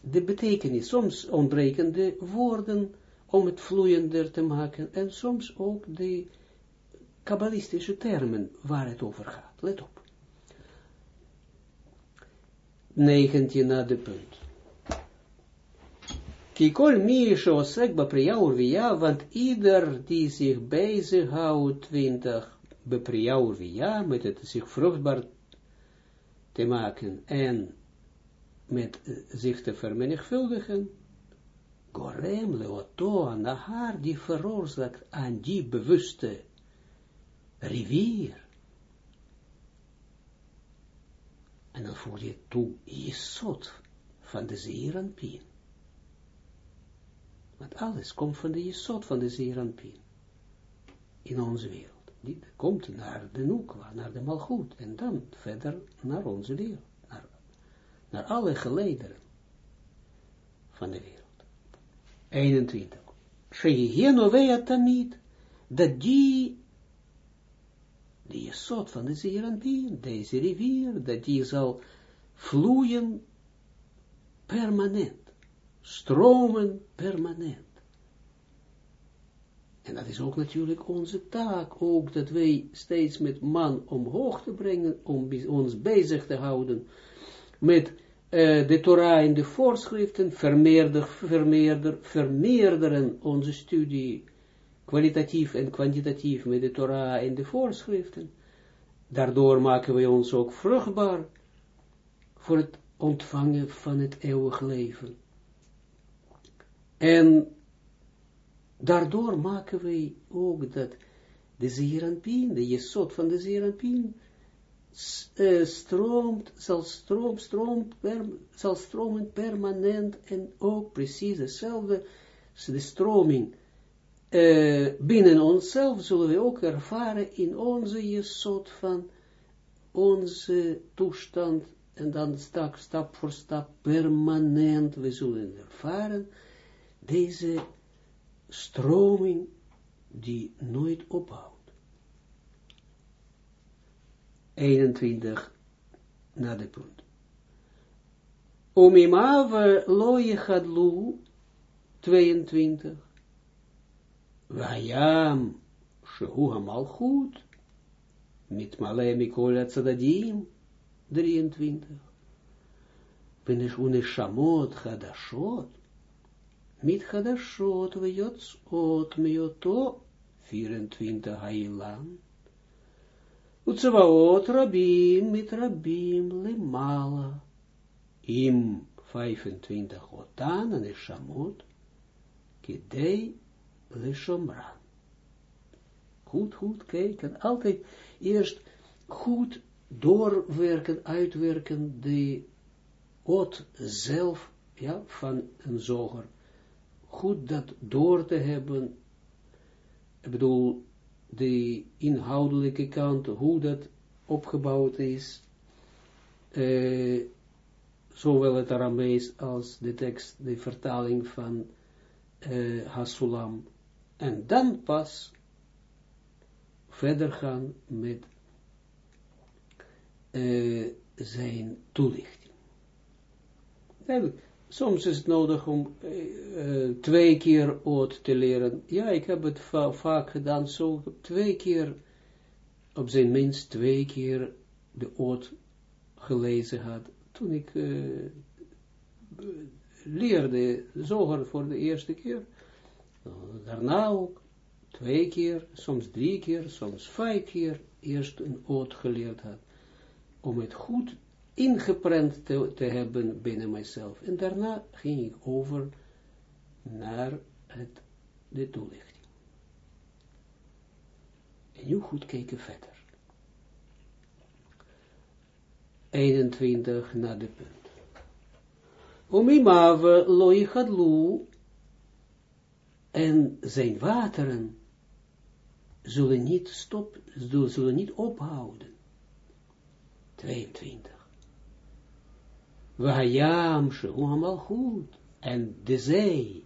Speaker 1: de betekenis, soms ontbrekende woorden, om het vloeiender te maken, en soms ook de kabbalistische termen waar het over gaat. Let op. 19 na de punt. Kikol mi shosek bepria urvia, want ieder die zich bezig houdt, 20, bepria urvia, met het zich vruchtbaar te maken en met zich te vermenigvuldigen, gorem leoto aan haar die veroorzaakt aan die bewuste rivier. En dan voer je toe, je zot van de zeeranpien. Want alles komt van de jesot van de zeeranpien. In onze wereld. Die komt naar de Nukwa, naar de Malchut. En dan verder naar onze wereld. Naar, naar alle gelederen van de wereld. 21. Shehihenovea tamid. Dat die de jesot van de Zeranpien, deze rivier, dat die zal vloeien permanent, stromen permanent. En dat is ook natuurlijk onze taak, ook dat wij steeds met man omhoog te brengen, om ons bezig te houden met uh, de Torah en de voorschriften, vermeerder, vermeerder, vermeerderen onze studie kwalitatief en kwantitatief met de Torah en de voorschriften. Daardoor maken we ons ook vruchtbaar voor het ontvangen van het eeuwig leven. En daardoor maken we ook dat de Zeranpien, de jesot van de Zeranpien, stroomt, zal, stroom, stroom, per, zal stromen permanent en ook precies hetzelfde, de stroming uh, binnen onszelf zullen we ook ervaren in onze soort van onze toestand en dan stap, stap voor stap permanent we zullen ervaren deze stroming die nooit ophoudt. 21 na de punt. Omimave loye hadlu 22 Vayam, Shehu Hamalchut, mit Male Mikol Tzadadim, 23. Benesh Uneshamot Hadashot, mit Hadashot Veyotzot Meyoto, 24 Hailan, Utsavaot Rabim mit Rabim Lemala, im 25 Otan Neshamot, Kidei Leshomra. Goed, goed kijken. Altijd eerst goed doorwerken, uitwerken de ot zelf, ja, van een zoger. Goed dat door te hebben. Ik bedoel, de inhoudelijke kant, hoe dat opgebouwd is. Uh, zowel het Aramees als de tekst, de vertaling van uh, Hasulam en dan pas verder gaan met uh, zijn toelichting. Soms is het nodig om uh, twee keer oot te leren. Ja, ik heb het va vaak gedaan, zo twee keer, op zijn minst twee keer de oot gelezen had. Toen ik uh, leerde zoger voor de eerste keer, daarna ook twee keer, soms drie keer, soms vijf keer eerst een oot geleerd had, om het goed ingeprent te, te hebben binnen mijzelf. En daarna ging ik over naar het, de toelichting. En nu goed kijken verder. 21 naar de punt. Omimave loy hadlu en zijn wateren zullen niet stop, zullen niet ophouden. 22. Wahayam shehu goed en de zee,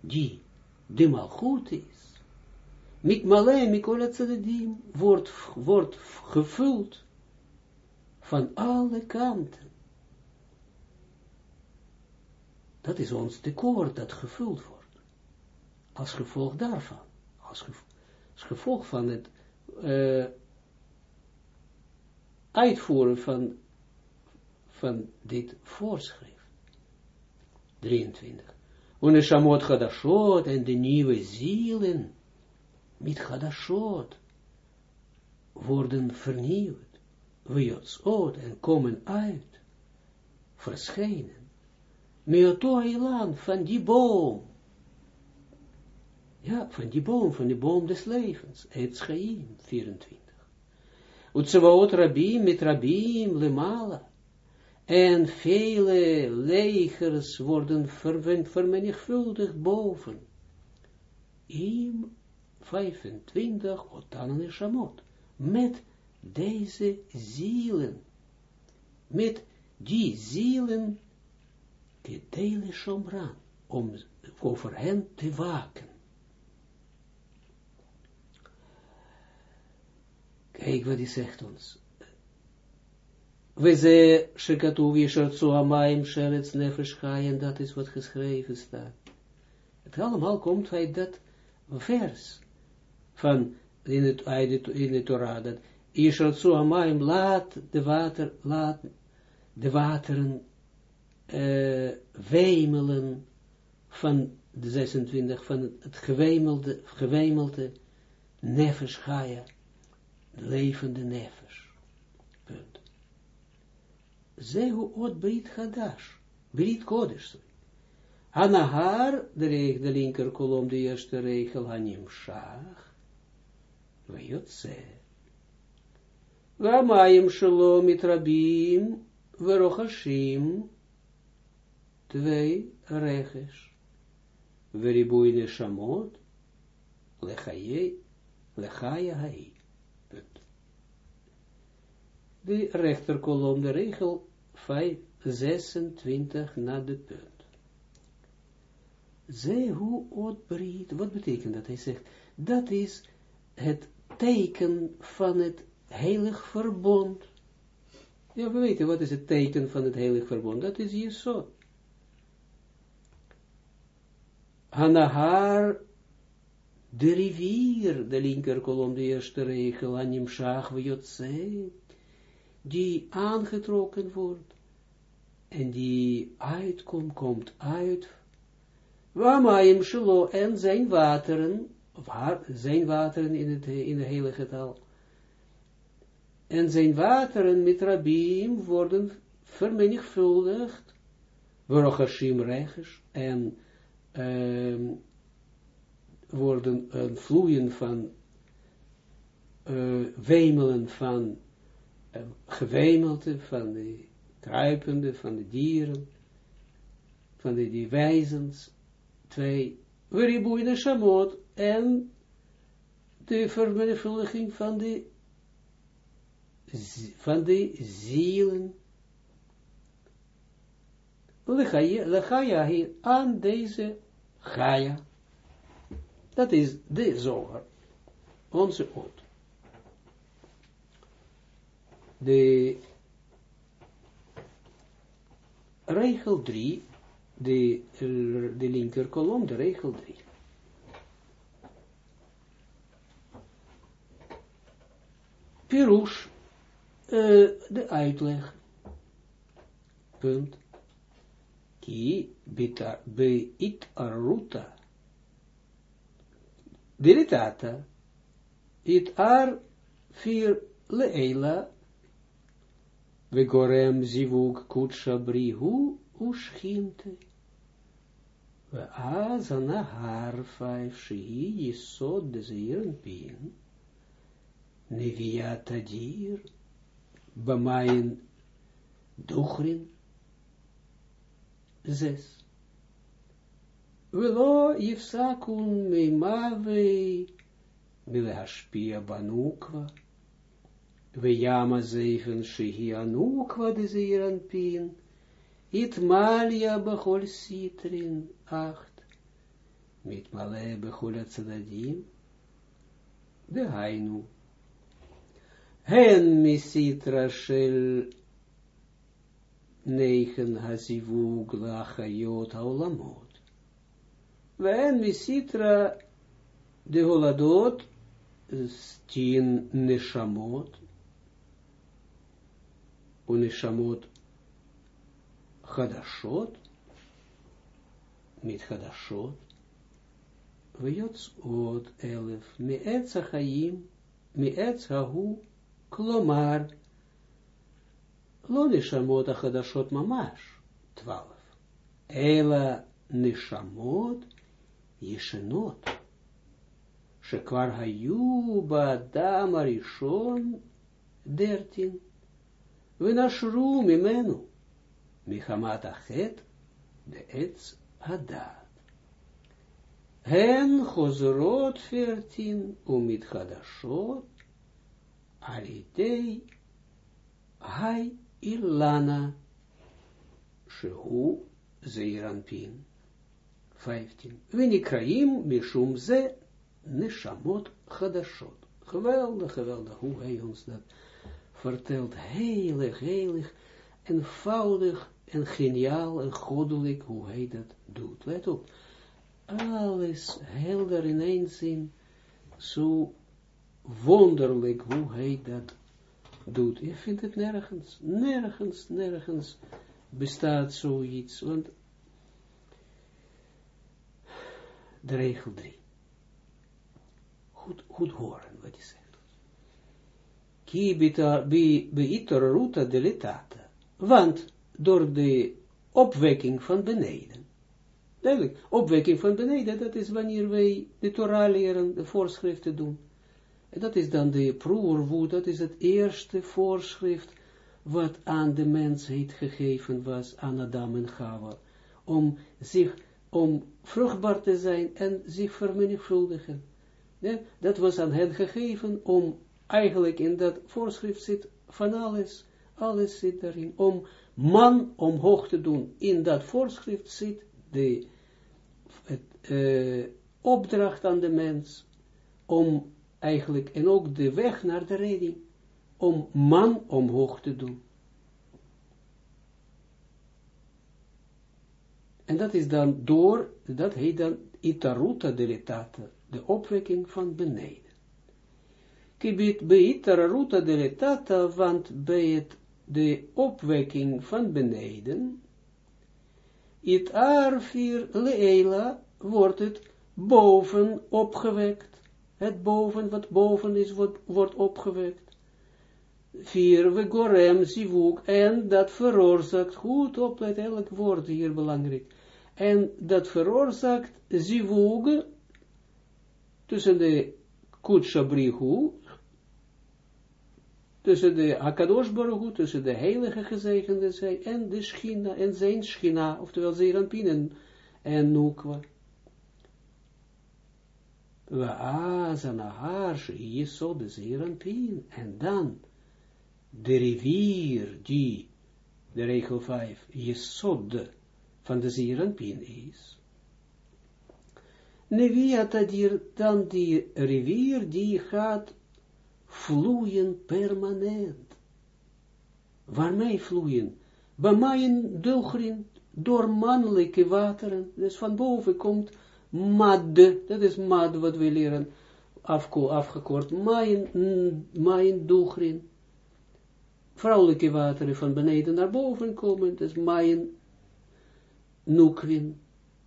Speaker 1: die de malchut is, met malay mikola tzededim, wordt, wordt gevuld van alle kanten. Dat is ons tekort dat gevuld wordt als gevolg daarvan, als gevolg van het uh, uitvoeren van, van dit voorschrift. 23. Uneshamot Hadashot en de nieuwe zielen, met Hadashot, worden vernieuwd. Wejotsot en komen uit, verschijnen. Meoto Ilan van die boom. Ja, van die boom, van die boom des levens. Het Schaim, 24. Utsavaot Rabim met Rabim lemala. En vele legers worden vermenigvuldigd boven. Im 25 otanen shamot. Met deze zielen. Met die zielen. Kedele shomran. Om over hen te waken. Kijk wat hij zegt ons. We ze shekatu vishartsu amaim sheretz nefesh en dat is wat geschreven staat. Het allemaal komt uit dat vers van in het, in het Torah, dat Yishartsu amaim laat de water, laat de wateren wemelen van de 26, van het gewemelde, gewemelde nefesh levende nefesh. Zehu ot brit hadash, brit kodesh. Anahar, de, regel, de linker kolom, de eerste regel, hanim shach, vayotze. Vamayim shalom mitrabim, verochashim, twee reges. Veribuine shamot, lechaye, hai de rechterkolom, de regel 5, 26 na de punt. Zehu brit, wat betekent dat? Hij zegt, dat is het teken van het heilig verbond. Ja, we weten, wat is het teken van het heilig verbond? Dat is Jesod. Hanahar, de rivier, de linker kolom, de eerste regel, Anim Shach, die aangetrokken wordt, en die uitkomt, komt uit, Wamaim Shelo, en zijn wateren, zijn wateren in, het, in de hele getal, en zijn wateren met Rabim worden vermenigvuldigd, Hashim rechts, en um, worden uh, vloeien van, uh, wemelen van gewemelte van de kruipende, van de dieren, van de die wijzens, twee, de shamot, en de vermenigvuldiging van de, van de zielen, Lechaya hier aan deze Gaia. Dat is de zoger, onze oot de regel 3, de, de linker kolom, de regel 3. Pirush, uh, de uitleg. Punt. Ki bita, be it aruta. Diritata. It ar vier leela Vegorem zivug kutsha brihu ushchinte. We azana har vijf shihi yisod de zeirenpien. Neviat adir. Duchrin. Zes. Velo yifsakun meimavei. Milashpia banukwa. We jama zeven shihi anukwa de pin. It malia bechol sitrin acht. Mit male bechol. De hainu. Hen misitra shel negen hazivug lachayot haolamot. Wen misitra de holadot tien neshamot, uneshamot chadashot, mit chadashot, ויוץ עוד אלף, מעץ החיים, מעץ ההוא, כלומר, לא נשמות החדשות ממש, twaalf, אלא נשמות ישנות, שכבר היו באדם הראשון דרטין, ונשרו ממנו, מחמת החטא בעץ הדת. הן חוזרות פרטין ומתחדשות על ידי היי אילנה, שהוא זעיר אנפין. 15. ונקראים משום זה neshamot chadashot. Geweldig, geweldig, hoe hij ons dat vertelt. Heilig, heilig, eenvoudig en geniaal en goddelijk hoe hij dat doet. Let op alles helder in één zin, zo wonderlijk hoe hij dat doet. Je vindt het nergens, nergens, nergens bestaat zoiets, want de regel 3. Goed, goed horen wat hij zegt. Ki biiter ruta deletata. Want door de opwekking van beneden, Duidelijk, opwekking van beneden, dat is wanneer wij de Torah leren, de voorschriften doen. En dat is dan de proerwoed, dat is het eerste voorschrift wat aan de mensheid gegeven was, aan Adam en Chava, om zich, om vruchtbaar te zijn en zich vermenigvuldigen. Dat was aan hen gegeven, om eigenlijk in dat voorschrift zit van alles, alles zit daarin, om man omhoog te doen. In dat voorschrift zit de het, uh, opdracht aan de mens om eigenlijk, en ook de weg naar de redding, om man omhoog te doen. En dat is dan door, dat heet dan itaruta deletata, de opwekking van beneden. Kibit bij itaruta deletata, want bij het, de opwekking van beneden, it arfir leela wordt het boven opgewekt. Het boven, wat boven is, wordt, wordt opgewekt. Vier, we gorem zivuk, en dat veroorzaakt, goed oplet, elk woord hier belangrijk, en dat veroorzaakt zivuk, tussen de kutshabrihu, tussen de Hakadosh Baruch tussen de heilige gezegende zij en de Schina, en zijn Schina, oftewel Zeranpin en, en Nukwa. Waazanahar, Jesod, de Zeranpin, en dan de rivier die, de regel 5, Jesod van de Zeranpin is. Neviata dan die rivier die gaat vloeien permanent. Waarmee vloeien? Bamaien dulgrin, door mannelijke wateren. Dus van boven komt mad, dat is mad wat we leren, afgekort, maaien dulgrin. Vrouwelijke wateren van beneden naar boven komen, is maaien nukwin,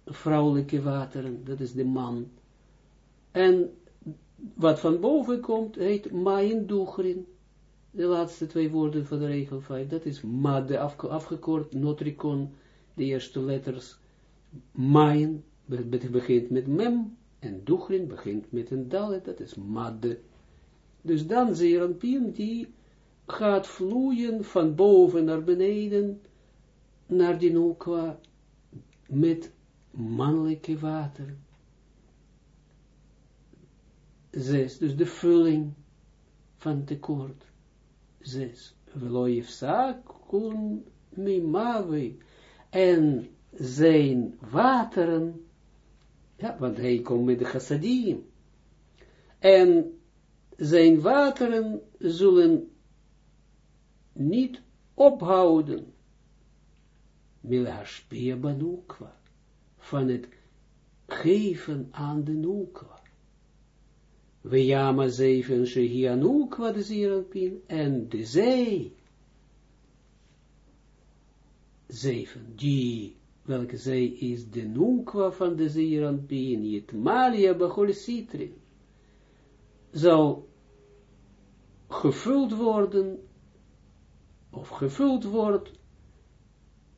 Speaker 1: vrouwelijke wateren, dat is de man. En wat van boven komt, heet Maien Doegrin. De laatste twee woorden van de regel 5. Dat is Made, afgekort, notricon, de eerste letters. Maien begint met mem, en Doegrin begint met een dalet, dat is Made. Dus dan Zeranpien, die gaat vloeien van boven naar beneden, naar die Nukwa, met mannelijke water zes, dus de vulling van tekort, zes, veloifsa kun mimavi, en zijn wateren, ja, want hij komt met de chassadim, en zijn wateren zullen niet ophouden, milhashpia banukwa, van het geven aan de nukwa We jama zeven, shehianu kwa de zeeranpien, en de zee, zeven, die, welke zee is de nukwa van de zeeranpien, het malia bachol citrin, zal gevuld worden, of gevuld wordt,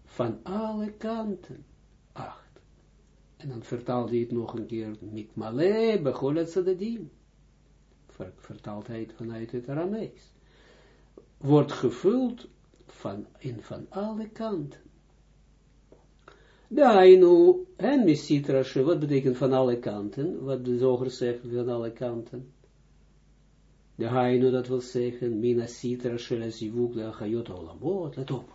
Speaker 1: van alle kanten. Acht. En dan vertaalt hij het nog een keer, met male, sadadim. Het vanuit het Aramees. Wordt gevuld van, in van alle kanten. Dainu, en misitrashe, wat betekent van alle kanten? Wat de zoger zegt van alle kanten? De hainu, dat wil zeggen, mina sitra shel zivuk de achayot olamot, let op.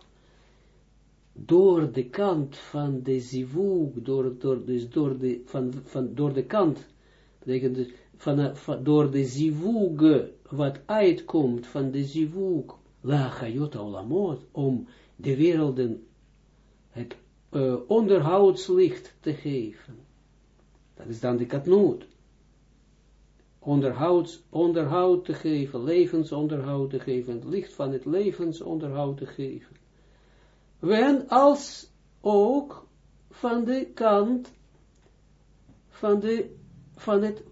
Speaker 1: Door de kant van de zivuk, door, door, dus door de, van, van, door de kant, betekent dus, van, van, door de zivuk, wat uitkomt van de zivuk, la achayot olamot, om de werelden het uh, onderhoudslicht te geven. Dat is dan de katnoot onderhoud, onderhoud te geven, levensonderhoud te geven, het licht van het levensonderhoud te geven. Wen als ook van de kant van, de, van het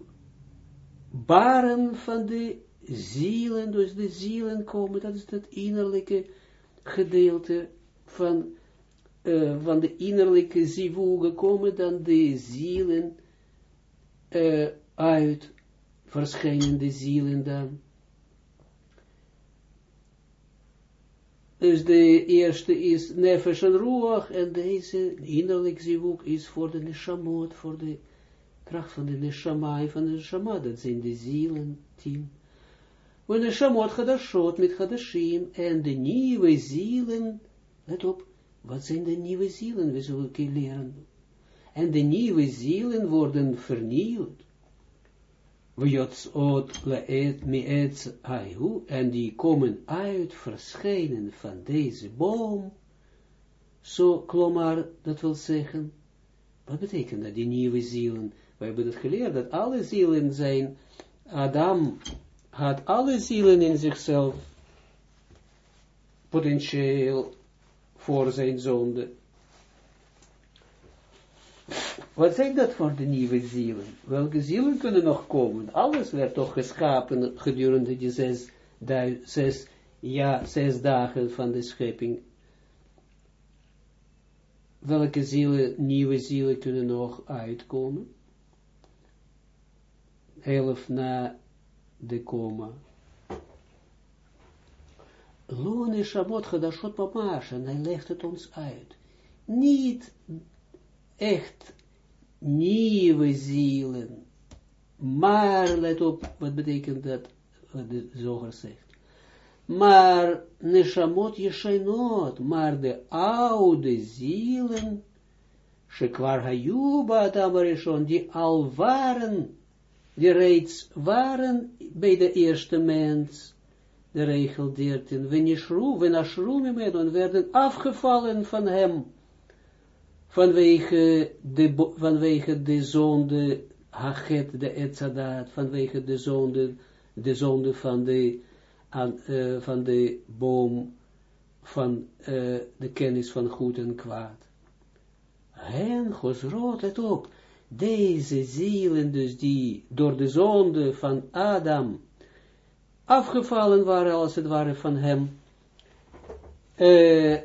Speaker 1: baren van de zielen, dus de zielen komen, dat is het innerlijke gedeelte van, uh, van de innerlijke zivoegen, komen dan de zielen uh, uit verschijnen de zielen dan. Dus de eerste is nefesh en ruach, en deze innerlijk zivuk is voor de neshamot, voor de kracht van de neshama van de neshama, dat zijn de zielen, tien. We neshamot hadashot met hadashim, en de nieuwe zielen, let op, wat zijn de nieuwe zielen, we zullen leren. En de nieuwe zielen worden vernieuwd Vjotsot leet mi'etz aihu, en die komen uit, verschijnen van deze boom, zo, klomar, dat wil zeggen, wat betekent dat, die nieuwe zielen? We hebben het geleerd, dat alle zielen zijn, Adam had alle zielen in zichzelf, potentieel, voor zijn zonde, wat zijn dat voor de nieuwe zielen? Welke zielen kunnen nog komen? Alles werd toch geschapen gedurende die zes, zes, ja, zes dagen van de schepping. Welke zielen, nieuwe zielen kunnen nog uitkomen? Elf na de koma. Lone Shabbat Hadashot Mamash, en hij legt het ons uit. Niet echt nieuwe zielen. Maar, let op, wat betekent dat, wat de zoger zegt. Maar, neshamot yeshainot, maar de oude zielen, shekwar hayuba atamarishon, die al waren, die reeds waren bij de eerste mens, de regel 13, venishru, venashru mimedon, werden afgevallen van hem, vanwege de, vanwege de zonde, hachet de etzadat, vanwege de zonde, de zonde van de, aan, uh, van de boom, van uh, de kennis van goed en kwaad. En Gosroot, het op, deze zielen dus die door de zonde van Adam afgevallen waren, als het ware van hem, uh,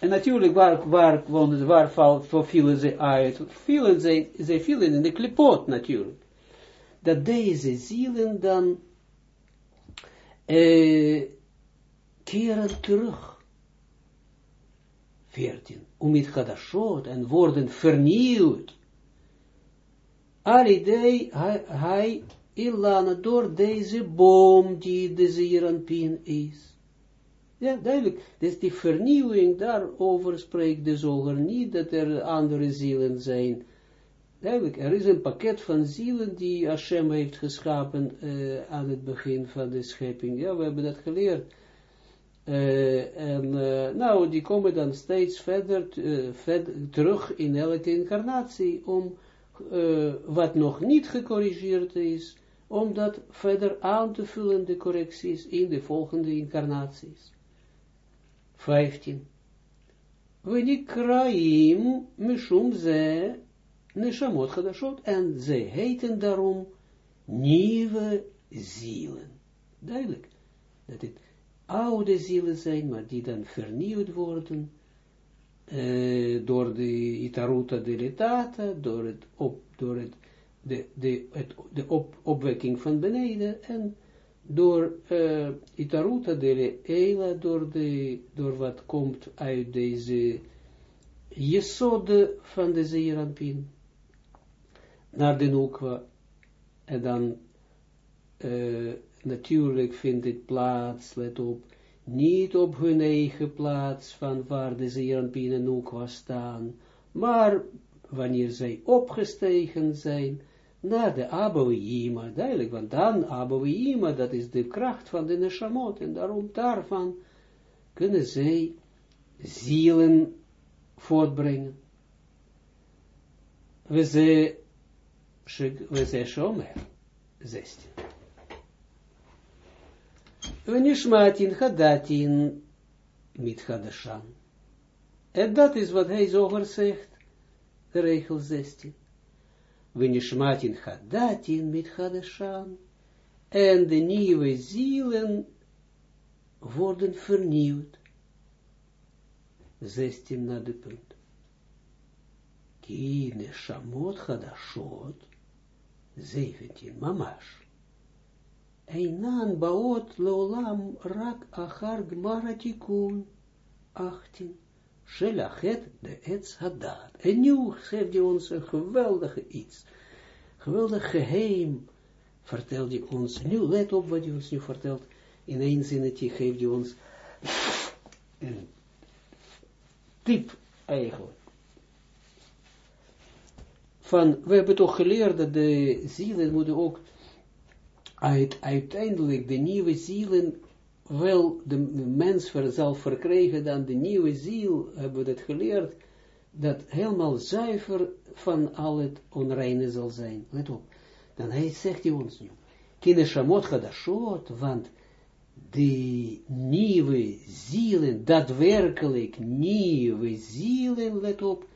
Speaker 1: En natuurlijk, waar, waar, waar, waar valt, vielen ze uit? Vielen ze, ze vielen in de klipot natuurlijk. Dat deze zielen dan eh, keren terug. 14. Om het gadashot en worden vernieuwd. Alidei, hij, Ilana, door deze boom die de Zeranpien is. Ja, duidelijk. Dus die vernieuwing, daarover spreekt de zoger niet, dat er andere zielen zijn. Duidelijk, er is een pakket van zielen die Hashem heeft geschapen uh, aan het begin van de schepping. Ja, we hebben dat geleerd. Uh, en uh, nou, die komen dan steeds verder, verder terug in elke incarnatie om wat nog niet gecorrigeerd is, om dat verder aan te vullen, de correcties, in de volgende incarnaties. 15. Venikraim mishum ze neshamot chadashot, en ze heten daarom nieuwe zielen. Duidelijk, dat het oude zielen zijn, maar die dan vernieuwd worden, uh, door de itaruta deletata, door, het op, door het, de, het, de op, opwekking van beneden, en door uh, itaruta dele eila, door, de, door wat komt uit deze jesode van de zeeranpin, naar de nukwa, en dan uh, natuurlijk vindt dit plaats, let op, niet op hun eigen plaats van waar de Zeeranpien en Nukwa staan, maar wanneer zij opgestegen zijn naar de Abouima, duidelijk, want dan Abouima, dat is de kracht van de Neshamot, en daarom daarvan kunnen zij zielen voortbrengen. We ze, we shomer, 16. Venishmatin hadatin mit hadashan. En dat is wat hij zoger zegt, de regel 16. Venishmatin hadatin mit hadashan. En de nieuwe zielen worden vernieuwd. 16 na de punt. Ki neshamot hadashot. 17 mamash. Einan baot leolam rak achar gmara tikun. 18. Shelachet de etz hadat. En nu geeft hij ons een geweldige iets. Geweldig geheim vertelt hij ons. Nu let op wat hij ons nu vertelt. In één zinnetje geeft hij ons een tip eigenlijk. Van, we hebben toch geleerd dat de zielen moeten ook uit, uiteindelijk de nieuwe zielen wel de, mens zal verkrijgen dan de nieuwe ziel, hebben we dat geleerd, dat helemaal zuiver van al het onreine zal zijn. Let op. Dan hij zegt hij ons nu, kine shamot hadashot, want de nieuwe zielen, daadwerkelijk nieuwe zielen, let op,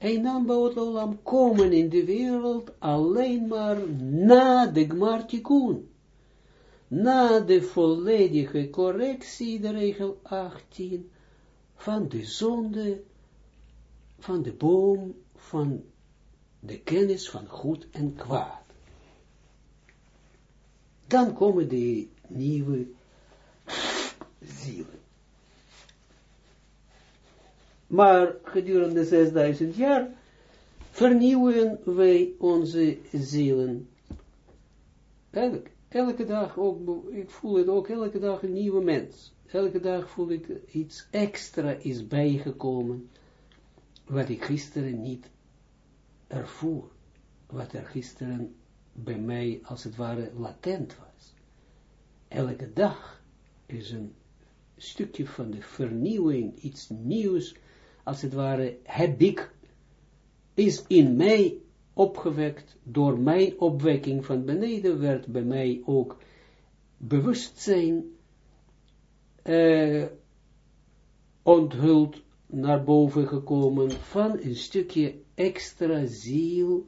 Speaker 1: Einam baot olam komen in de wereld alleen maar na de gmartikun. Na de volledige correctie, de regel 18, van de zonde, van de boom, van de kennis van goed en kwaad. Dan komen de nieuwe zielen. Maar gedurende 6000 jaar vernieuwen wij onze zielen. Elke, elke dag ook, ik voel het ook elke dag een nieuwe mens. Elke dag voel ik iets extra is bijgekomen, wat ik gisteren niet ervoer. Wat er gisteren bij mij als het ware latent was. Elke dag is een stukje van de vernieuwing, iets nieuws, als het ware, heb ik, is in mij opgewekt, door mijn opwekking van beneden werd bij mij ook bewustzijn uh, onthuld naar boven gekomen van een stukje extra ziel,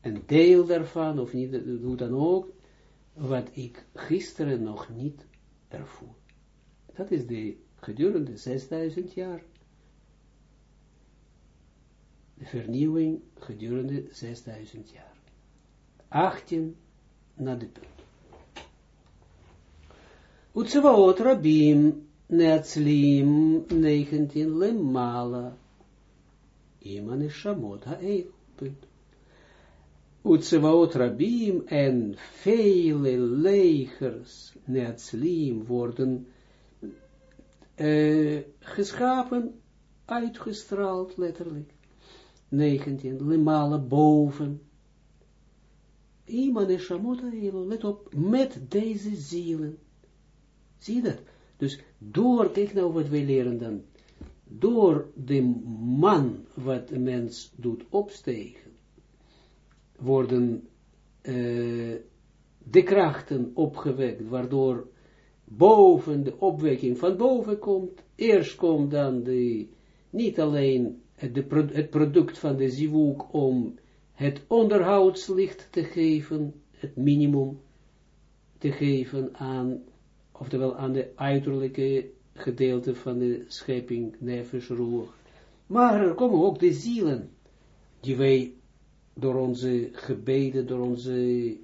Speaker 1: een deel daarvan, of niet, hoe dan ook, wat ik gisteren nog niet ervoer. Dat is de gedurende 6000 jaar vernieuwing gedurende 6000 jaar. 18 na de punt. Utsvaot rabim neatzlim 19 lemala. Iman shamot ha'eil. Punt. Utsvaot rabim en vele legers neatzlim worden uh, geschapen, uitgestraald letterlijk. 19, limale boven. Iman eshamota let op, met deze zielen. Zie dat? Dus door, kijk nou wat wij leren dan, door de man wat de mens doet opstegen, worden uh, de krachten opgewekt, waardoor boven de opwekking van boven komt, eerst komt dan de, niet alleen het, product van de zivuk om het onderhoudslicht te geven, het minimum te geven aan, oftewel aan de uiterlijke gedeelte van de schepping, nefesh, roer. Maar er komen ook de zielen, die wij door onze gebeden, door onze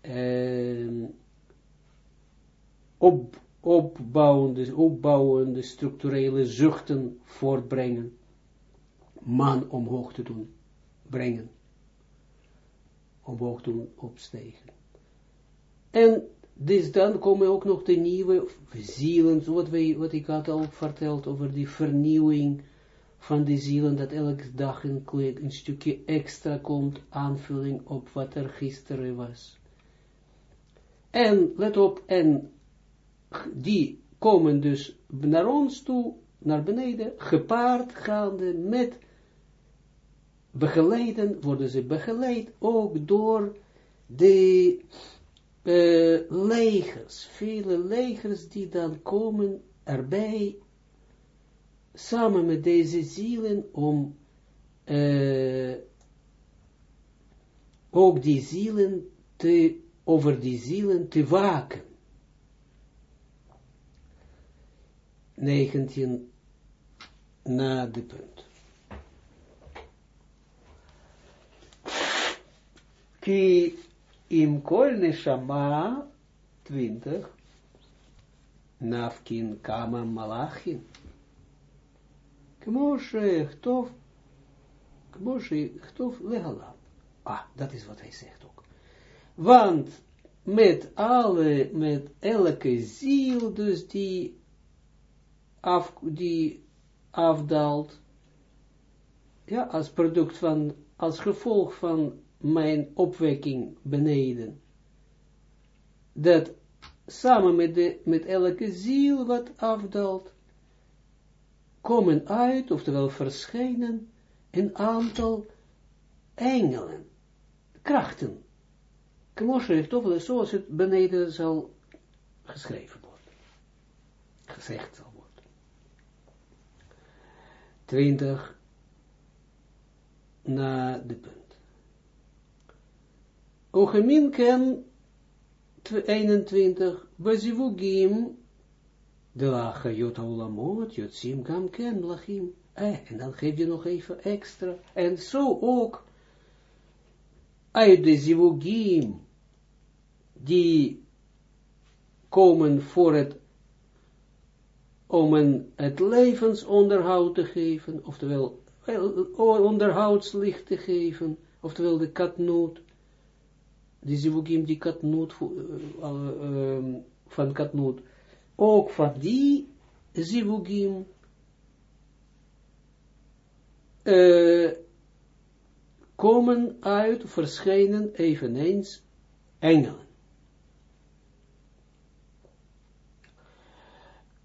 Speaker 1: eh, op, opbouwende, opbouwende structurele zuchten voortbrengen, man omhoog te doen, brengen, omhoog doen opstegen. En dus dan komen ook nog de nieuwe zielen, wat, wij, wat ik had al verteld over die vernieuwing van de zielen, dat elke dag een, een stukje extra komt, aanvulling op wat er gisteren was. En, let op, en die komen dus naar ons toe, naar beneden, gepaard gaande met begeleiden, worden ze begeleid ook door de uh, legers, vele legers die dan komen erbij, samen met deze zielen, om uh, ook die zielen te, over die zielen te waken. 19 na de punt. Ki im kol neshama, 20, nafkin kama malachin. Kmo chtof, kmo chtof legalam. Ah, dat is wat hij zegt ook. Want met alle, met elke ziel dus die, af, die afdaalt, ja, als product van, als gevolg van mijn opwekking beneden, dat samen met, elke ziel wat afdaalt, komen uit, oftewel verschijnen, een aantal engelen, krachten, Kmoshe zoals het beneden zal geschreven worden, gezegd zal 20 na de punt. Ogemin ken 21, bazivugim, de lacha jot aulamot, sim gam ken lachim. Eh, en dan geef je nog even extra. En zo ook uit de zivugim, die komen voor het om een, het levensonderhoud te geven, oftewel onderhoudslicht te geven, oftewel de katnoot, die zivugim, die katnoot, uh, uh, van katnoot, ook van die zivugim, uh, komen uit, verschijnen eveneens engelen.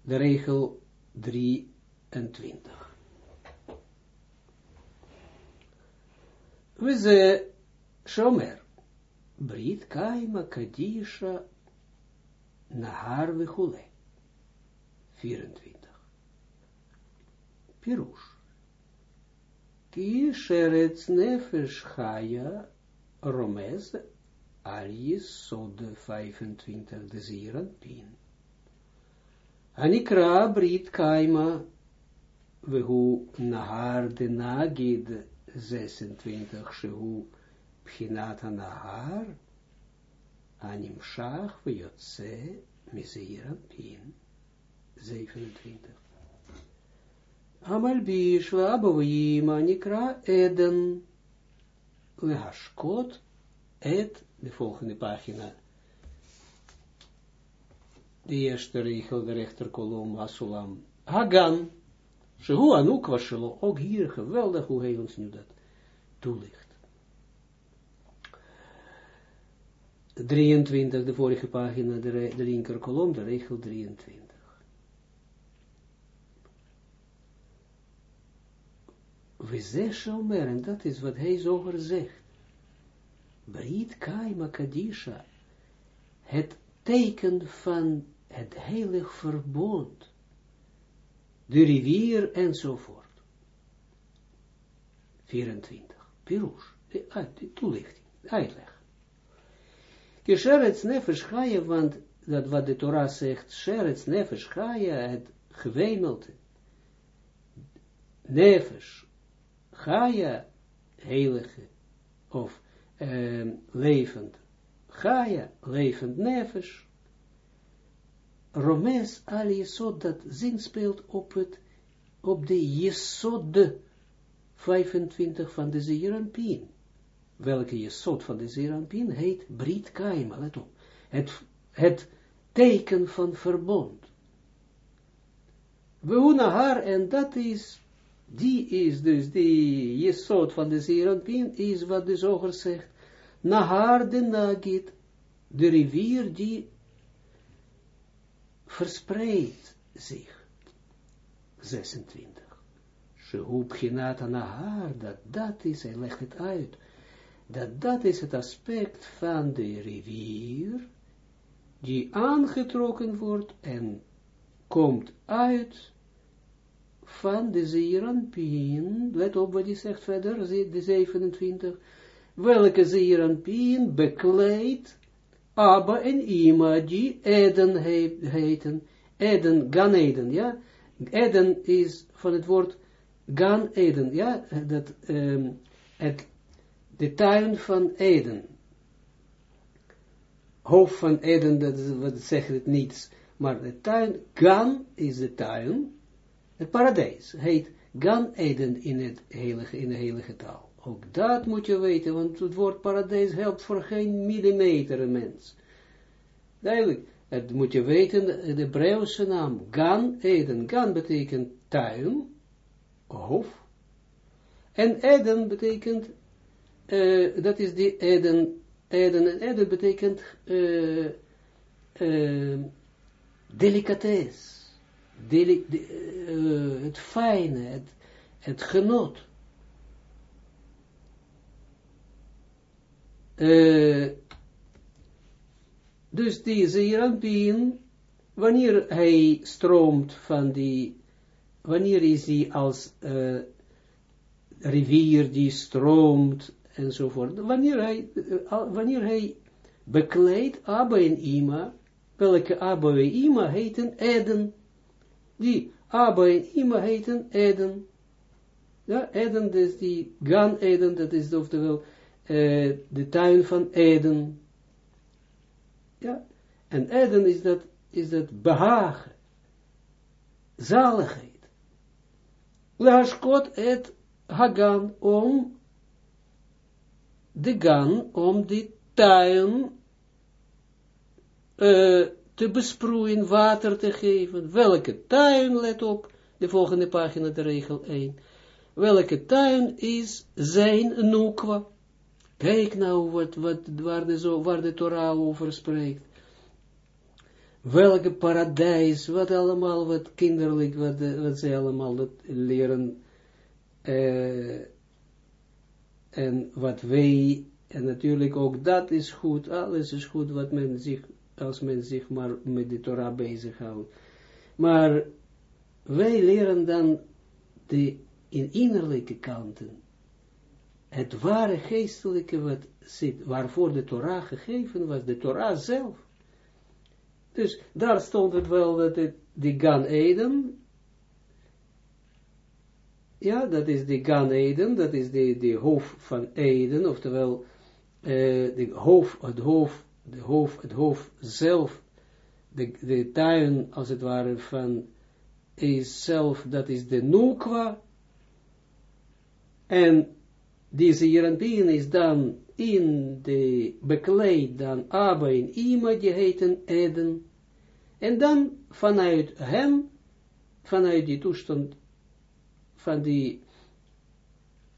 Speaker 1: de regel 23. We ze shomer, brit kaima kadisha nahar vechule. 24. Pirush. Ki nefesh chaya romez al yisod 25 de zieren pin. Anikra Brit Kaima, Vehu Nahar de Nagid 26, Shehu Pchinata Nahar, Anim Shach, Vejotse, Miseira Pin 27. Amalbish, Abavim, Anikra Eden, Lehashkot, et, de volgende pagina, de eerste regel, de rechterkolom, Asulam, Hagan, Shehu Anukwa Shelo, ook hier geweldig hoe hij ons nu dat toelicht. 23, de vorige pagina, de, de linker kolom, de regel 23. We zeggen en dat is wat hij zoger zegt. Brit Kaima Kadisha, het teken van het heilig verbond, de rivier enzovoort. 24. Pirush, de, de toelichting, uitleg. Kisheretz nefesh chaya, want dat wat de Torah zegt, sheretz nefesh chaya, het gewemelte, nefesh chaya, heilige, of uh, levend, chaya, levend nefesh, Romes al Jesod, dat zin speelt op het, op de Jesod 25 van de Zeeranpien. Welke Jesod van de Zeeranpien heet Brit Kaima, op. Het, het teken van verbond. We haar, en dat is, die is dus, die Jesod van de Zeeranpien, is wat de zoger zegt, Nahar de Nagit, de rivier die verspreidt zich. 26. Shehu Pchinat haar, dat dat is, hij legt het uit, dat dat is het aspect van de rivier, die aangetrokken wordt en komt uit van de Zeeranpien, let op wat hij zegt verder, de 27, welke Zeeranpien bekleedt Abba en Ima, die Eden heten, Eden, Gan Eden, ja, Eden is van het woord Gan Eden, ja, dat, um, het, de tuin van Eden. Hoofd van Eden, dat is, wat zegt het niets, maar de tuin, Gan is de tuin, het paradijs, heet Gan Eden in, het heilige, in de heilige taal. Ook dat moet je weten, want het woord paradijs helpt voor geen millimeter mens. Duidelijk, het moet je weten, de Hebreeuwse naam Gan Eden. Gan betekent tuin, hof. En Eden betekent, uh, dat is die Eden, Eden, en Eden betekent uh, uh, delicatesse. Deli de, het fijne, het, het genot. Dus die Zeeranpien, wanneer hij stroomt van die, wanneer is hij als rivier die stroomt enzovoort, wanneer hij, uh, wanneer hij bekleedt Abba en Ima, welke Abba en Ima heten Eden, die Abba en Ima heten Eden, ja, Eden, dus die Gan Eden, dat is oftewel uh, de tuin van Eden. Ja, en Eden is dat, is dat behagen, zaligheid. Laashkot et Hagan om de gan, om die tuin uh, te besproeien, water te geven. Welke tuin, let op, de volgende pagina, de regel 1. Welke tuin is zijn nukwa? Kijk nou wat, wat, waar, de, zo, waar de Torah over spreekt. Welke paradijs, wat allemaal, wat kinderlijk, wat, wat ze allemaal leren. Uh, en wat wij, en natuurlijk ook dat is goed, alles is goed wat men zich, als men zich maar met de Torah bezighoudt. Maar wij leren dan de in innerlijke kanten het ware geestelijke wat zit, waarvoor de Torah gegeven was, de Torah zelf. Dus daar stond het wel dat het, de Gan Eden, ja, dat is de Gan Eden, dat is de, de hoofd van Eden, oftewel uh, de hoofd, het hoofd, de hoofd, het hoofd zelf, de, de tuin, als het ware, van is zelf, dat is de Nukwa, en deze Jeranpien is dan in de bekleed dan Abba en Ima, die heten Eden. En dan vanuit hem, vanuit die toestand van die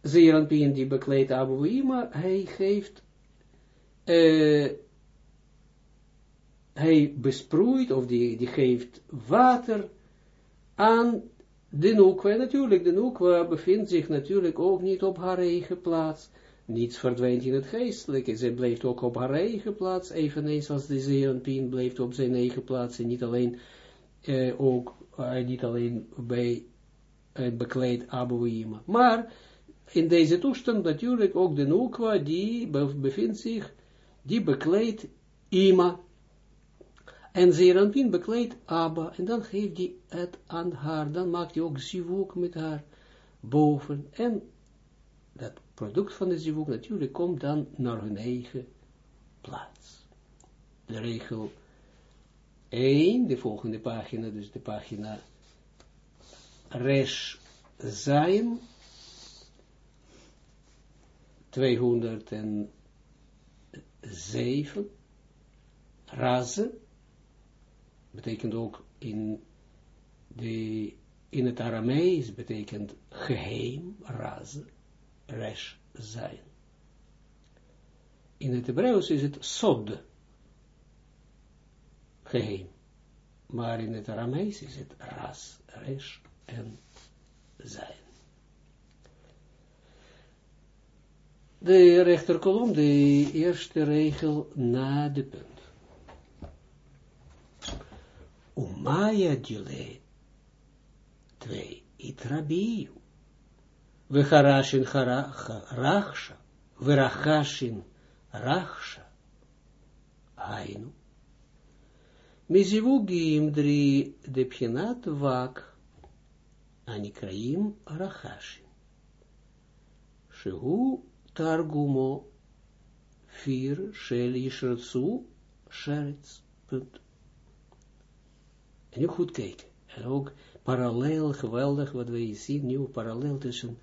Speaker 1: Zeranpien die bekleedt en Ima, hij geeft, uh, hij besproeit, of die, die geeft water aan de Nukwa, natuurlijk, de Nukwa bevindt zich natuurlijk ook niet op haar eigen plaats, niets verdwijnt in het geestelijke. Ze blijft ook op haar eigen plaats, eveneens als de Zeranpien blijft op zijn eigen plaats. En niet alleen, eh, ook, uh, niet alleen bij het bekleed Abouima. Maar in deze toestand natuurlijk ook de Nukwa, die bevindt zich, die bekleedt Ima. En Zeranpien bekleedt Abba. En dan geeft hij het aan haar. Dan maakt hij ook zivuk met haar boven. En dat product van de zivuk natuurlijk komt dan naar hun eigen plaats. De regel 1, de volgende pagina, dus de pagina Resh Zain, 207, Raze, betekent ook in, de, in het Aramees, betekent geheim, Raze resh zijn. In het Hebreeuws is het sod, geheim. Maar in het Aramees is het ras, resh en zijn. De rechterkolom, de eerste regel na de punt. Umaya dile 2. Itrabiu. Vecharashin rachsha, verachashin rachsha. Hainu. Mizivugim drie de pjenat vak, anikraim rachashin. Shehu targumo vier shel yishrtsu sheretz. Punt. En nu goed kijken. En ook parallel, geweldig, wat wij zien nu, parallel tussen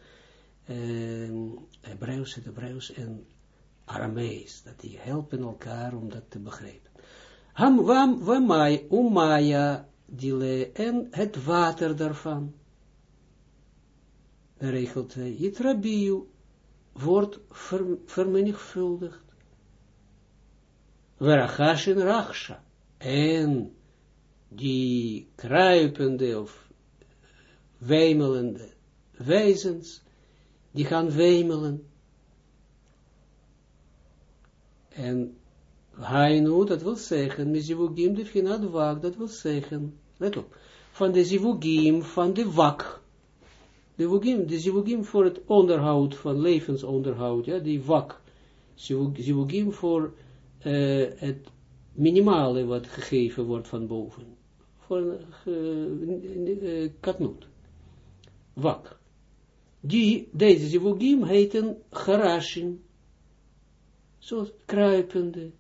Speaker 1: uh, Hebreeuws, het Hebreeuws en Aramees, dat die helpen elkaar om dat te begrijpen. Ham, wam, wamai, umaya, dile, en het water daarvan. Regel 2, Yitrabiu, wordt ver, vermenigvuldigd. Verachashin rachsha, en die kruipende of wemelende wezens, die gaan wemelen. En Hainu, dat wil zeggen, met zivugim de finad wak, dat wil zeggen, let op, van de zivugim, van de wak, de zivugim, de zivugim voor het onderhoud, van levensonderhoud, ja, die wak, zivugim voor uh, het minimale wat gegeven wordt van boven, voor uh, katnoot, wak. Die, deze zivugim heten garashin, zoals kruipende,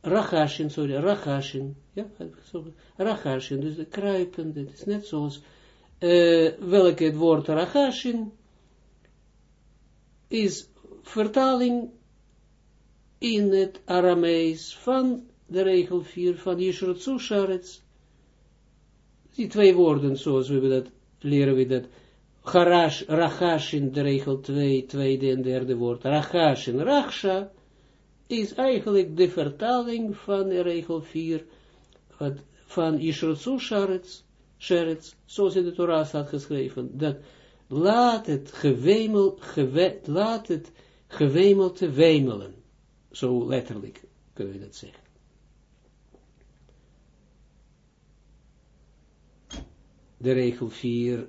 Speaker 1: rachashin, sorry, rachashin, ja, rachashin, dus de kruipende, het is net zoals, uh, welke het woord rachashin is vertaling in het Aramees van de regel 4 van Yishrotsu Sharetz. Die twee woorden, zoals we dat leren we dat Harash, Rachashin, de regel 2, tweede en derde woord, Rachashin, Rachsha, is eigenlijk de vertaling van de regel 4, van Yishrotsu Sharetz, Sheretz, zoals in de Torah staat geschreven, dat laat het gewemel, gewe, laat het gewemelte wemelen, zo letterlijk kunnen we dat zeggen. de regel 4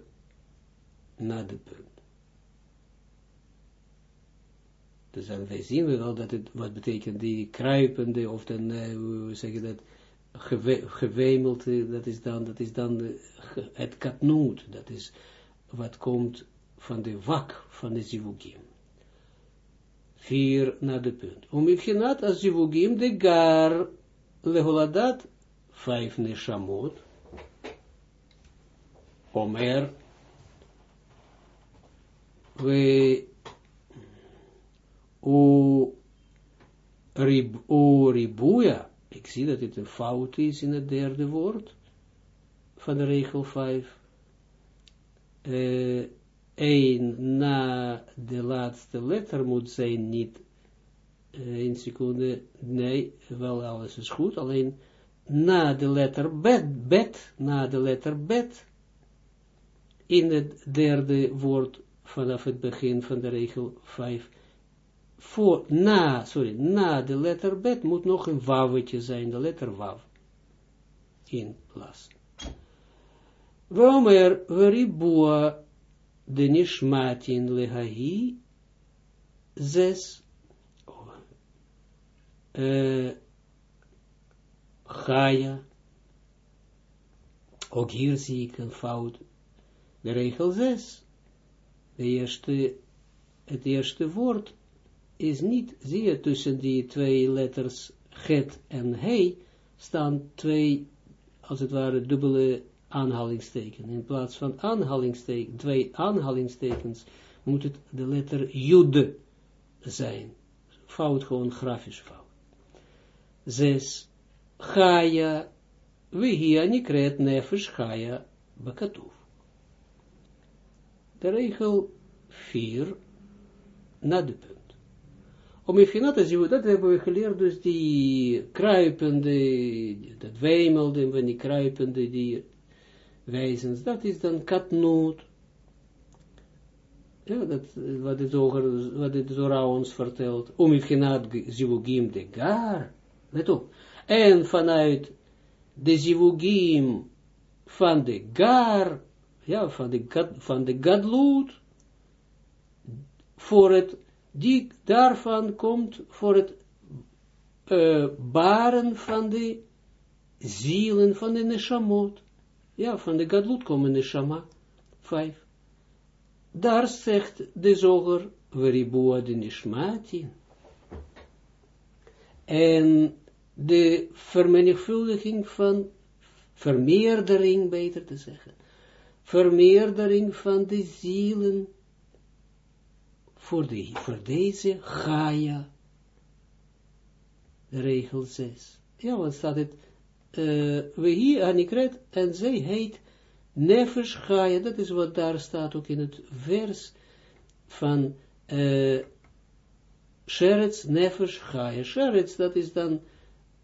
Speaker 1: na de punt. Dus dan wij zien we wel dat het, wat betekent die kruipende, of dan, uh, hoe zeg je dat, geve, gewemelte, dat is dan, dat is dan het katnoot, dat is wat komt van de wak van de zivugim. Vier na de punt. Om ik genaat als zivugim de gar leholadat, vijf neshamot, Omer, we u, rib, u ribuya, ik zie dat dit een fout is in het derde woord van de regel 5. Uh, een na de laatste letter moet zijn niet uh, een seconde, nee, wel alles is goed, alleen na de letter bet, bet, na de letter bet, in het derde woord vanaf het begin van de regel 5, voor, na, sorry, na de letter bet moet nog een wawetje zijn, de letter waw, in las. Womer veribua de nishmatin lehahi, zes, uh, Gaia, ook hier zie ik een fout, de regel 6, de eerste, het eerste woord is niet, zie je, tussen die twee letters get en he, staan twee, als het ware, dubbele aanhalingstekens. In plaats van aanhalingstekens, twee aanhalingstekens, moet het de letter jude zijn. Fout, gewoon grafisch fout. Zes, Chaya, hier nikret nefesh Chaya, bekatuf. De regel 4, na de. Om te zien, dat hebben we geleerd, dus die kruipende, dat wemelde, van die kruipende, die wijzens, dat is dan katnoot. Ja, dat, wat het, over, wat ons vertelt. Om even zivugim de gar, let op. En vanuit de zivugim van de gar, ja, van de, van de gadloed, voor het, die daarvan komt voor het uh, baren van de zielen van de neshamot. Ja, van de gadloed komen neshama, vijf. Daar zegt de zoger, veribua de nishmati. En de vermenigvuldiging van, vermeerdering beter te zeggen, vermeerdering van de zielen voor, de, voor deze Gaia, regel 6. Ja, wat staat het? Uh, we hier Anikret, en zij heet Nefesh Gaia, dat is wat daar staat ook in het vers van uh, Sheretz Gaia. Sheretz, dat is dan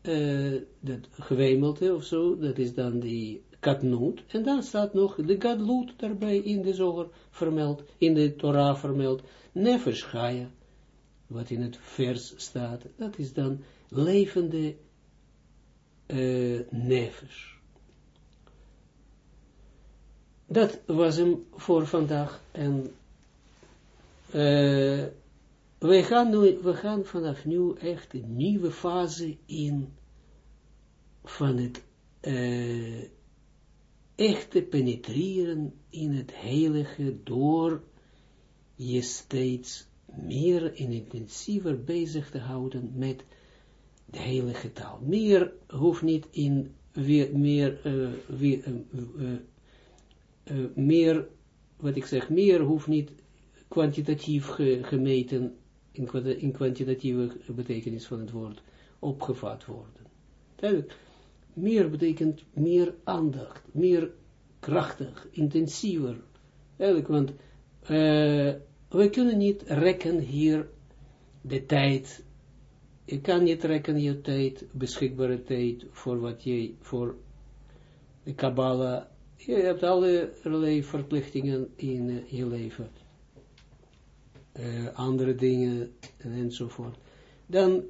Speaker 1: uh, dat gewemelte of zo, dat is dan die katnoot, en dan staat nog de gadloot daarbij in de zoger vermeld, in de Torah vermeld, nefesh wat in het vers staat, dat is dan levende uh. Dat was hem voor vandaag, en uh, we gaan, nu, we gaan vanaf nu echt een nieuwe fase in van het uh, echte penetreren in het heilige door je steeds meer en intensiever bezig te houden met de heilige taal. Meer hoeft niet in weer, meer, uh, weer, uh, meer, wat ik zeg, meer hoeft niet kwantitatief ge, gemeten in, kwantitatieve betekenis van het woord opgevat worden. Meer betekent meer aandacht, meer krachtig, intensiever. Eigenlijk, want uh, we kunnen niet rekken hier de tijd. Je kan niet rekken je tijd, beschikbare tijd, voor wat je, voor de Kabbalah. Je hebt allerlei verplichtingen in je leven uh, andere dingen enzovoort. Dan,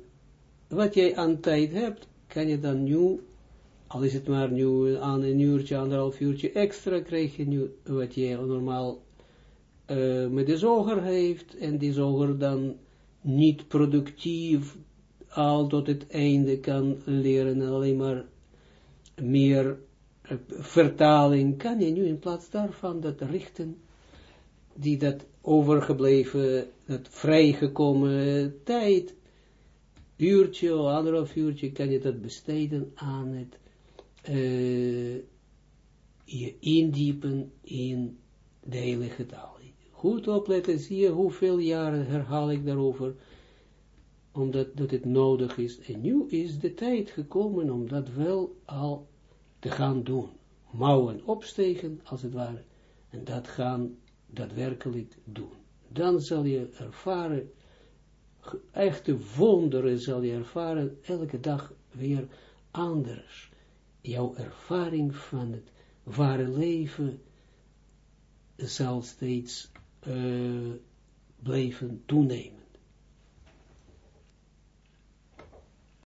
Speaker 1: wat jij aan tijd hebt, kan je dan nu, al is het maar nu aan een uurtje, anderhalf uurtje extra, krijg je nu wat je normaal uh, met de zoger heeft, en die zoger dan niet productief al tot het einde kan leren, alleen maar meer uh, vertaling, kan je nu in plaats daarvan dat richten, die dat overgebleven, het vrijgekomen tijd, uurtje of anderhalf uurtje, kan je dat besteden aan het uh, je indiepen in de heilige taal. Goed opletten, zie je hoeveel jaren herhaal ik daarover, omdat dat het nodig is. En nu is de tijd gekomen om dat wel al te gaan doen. Mouwen opstegen, als het ware, en dat gaan daadwerkelijk doen. Dan zal je ervaren, echte wonderen zal je ervaren, elke dag weer anders. Jouw ervaring van het ware leven zal steeds uh, bleven toenemen.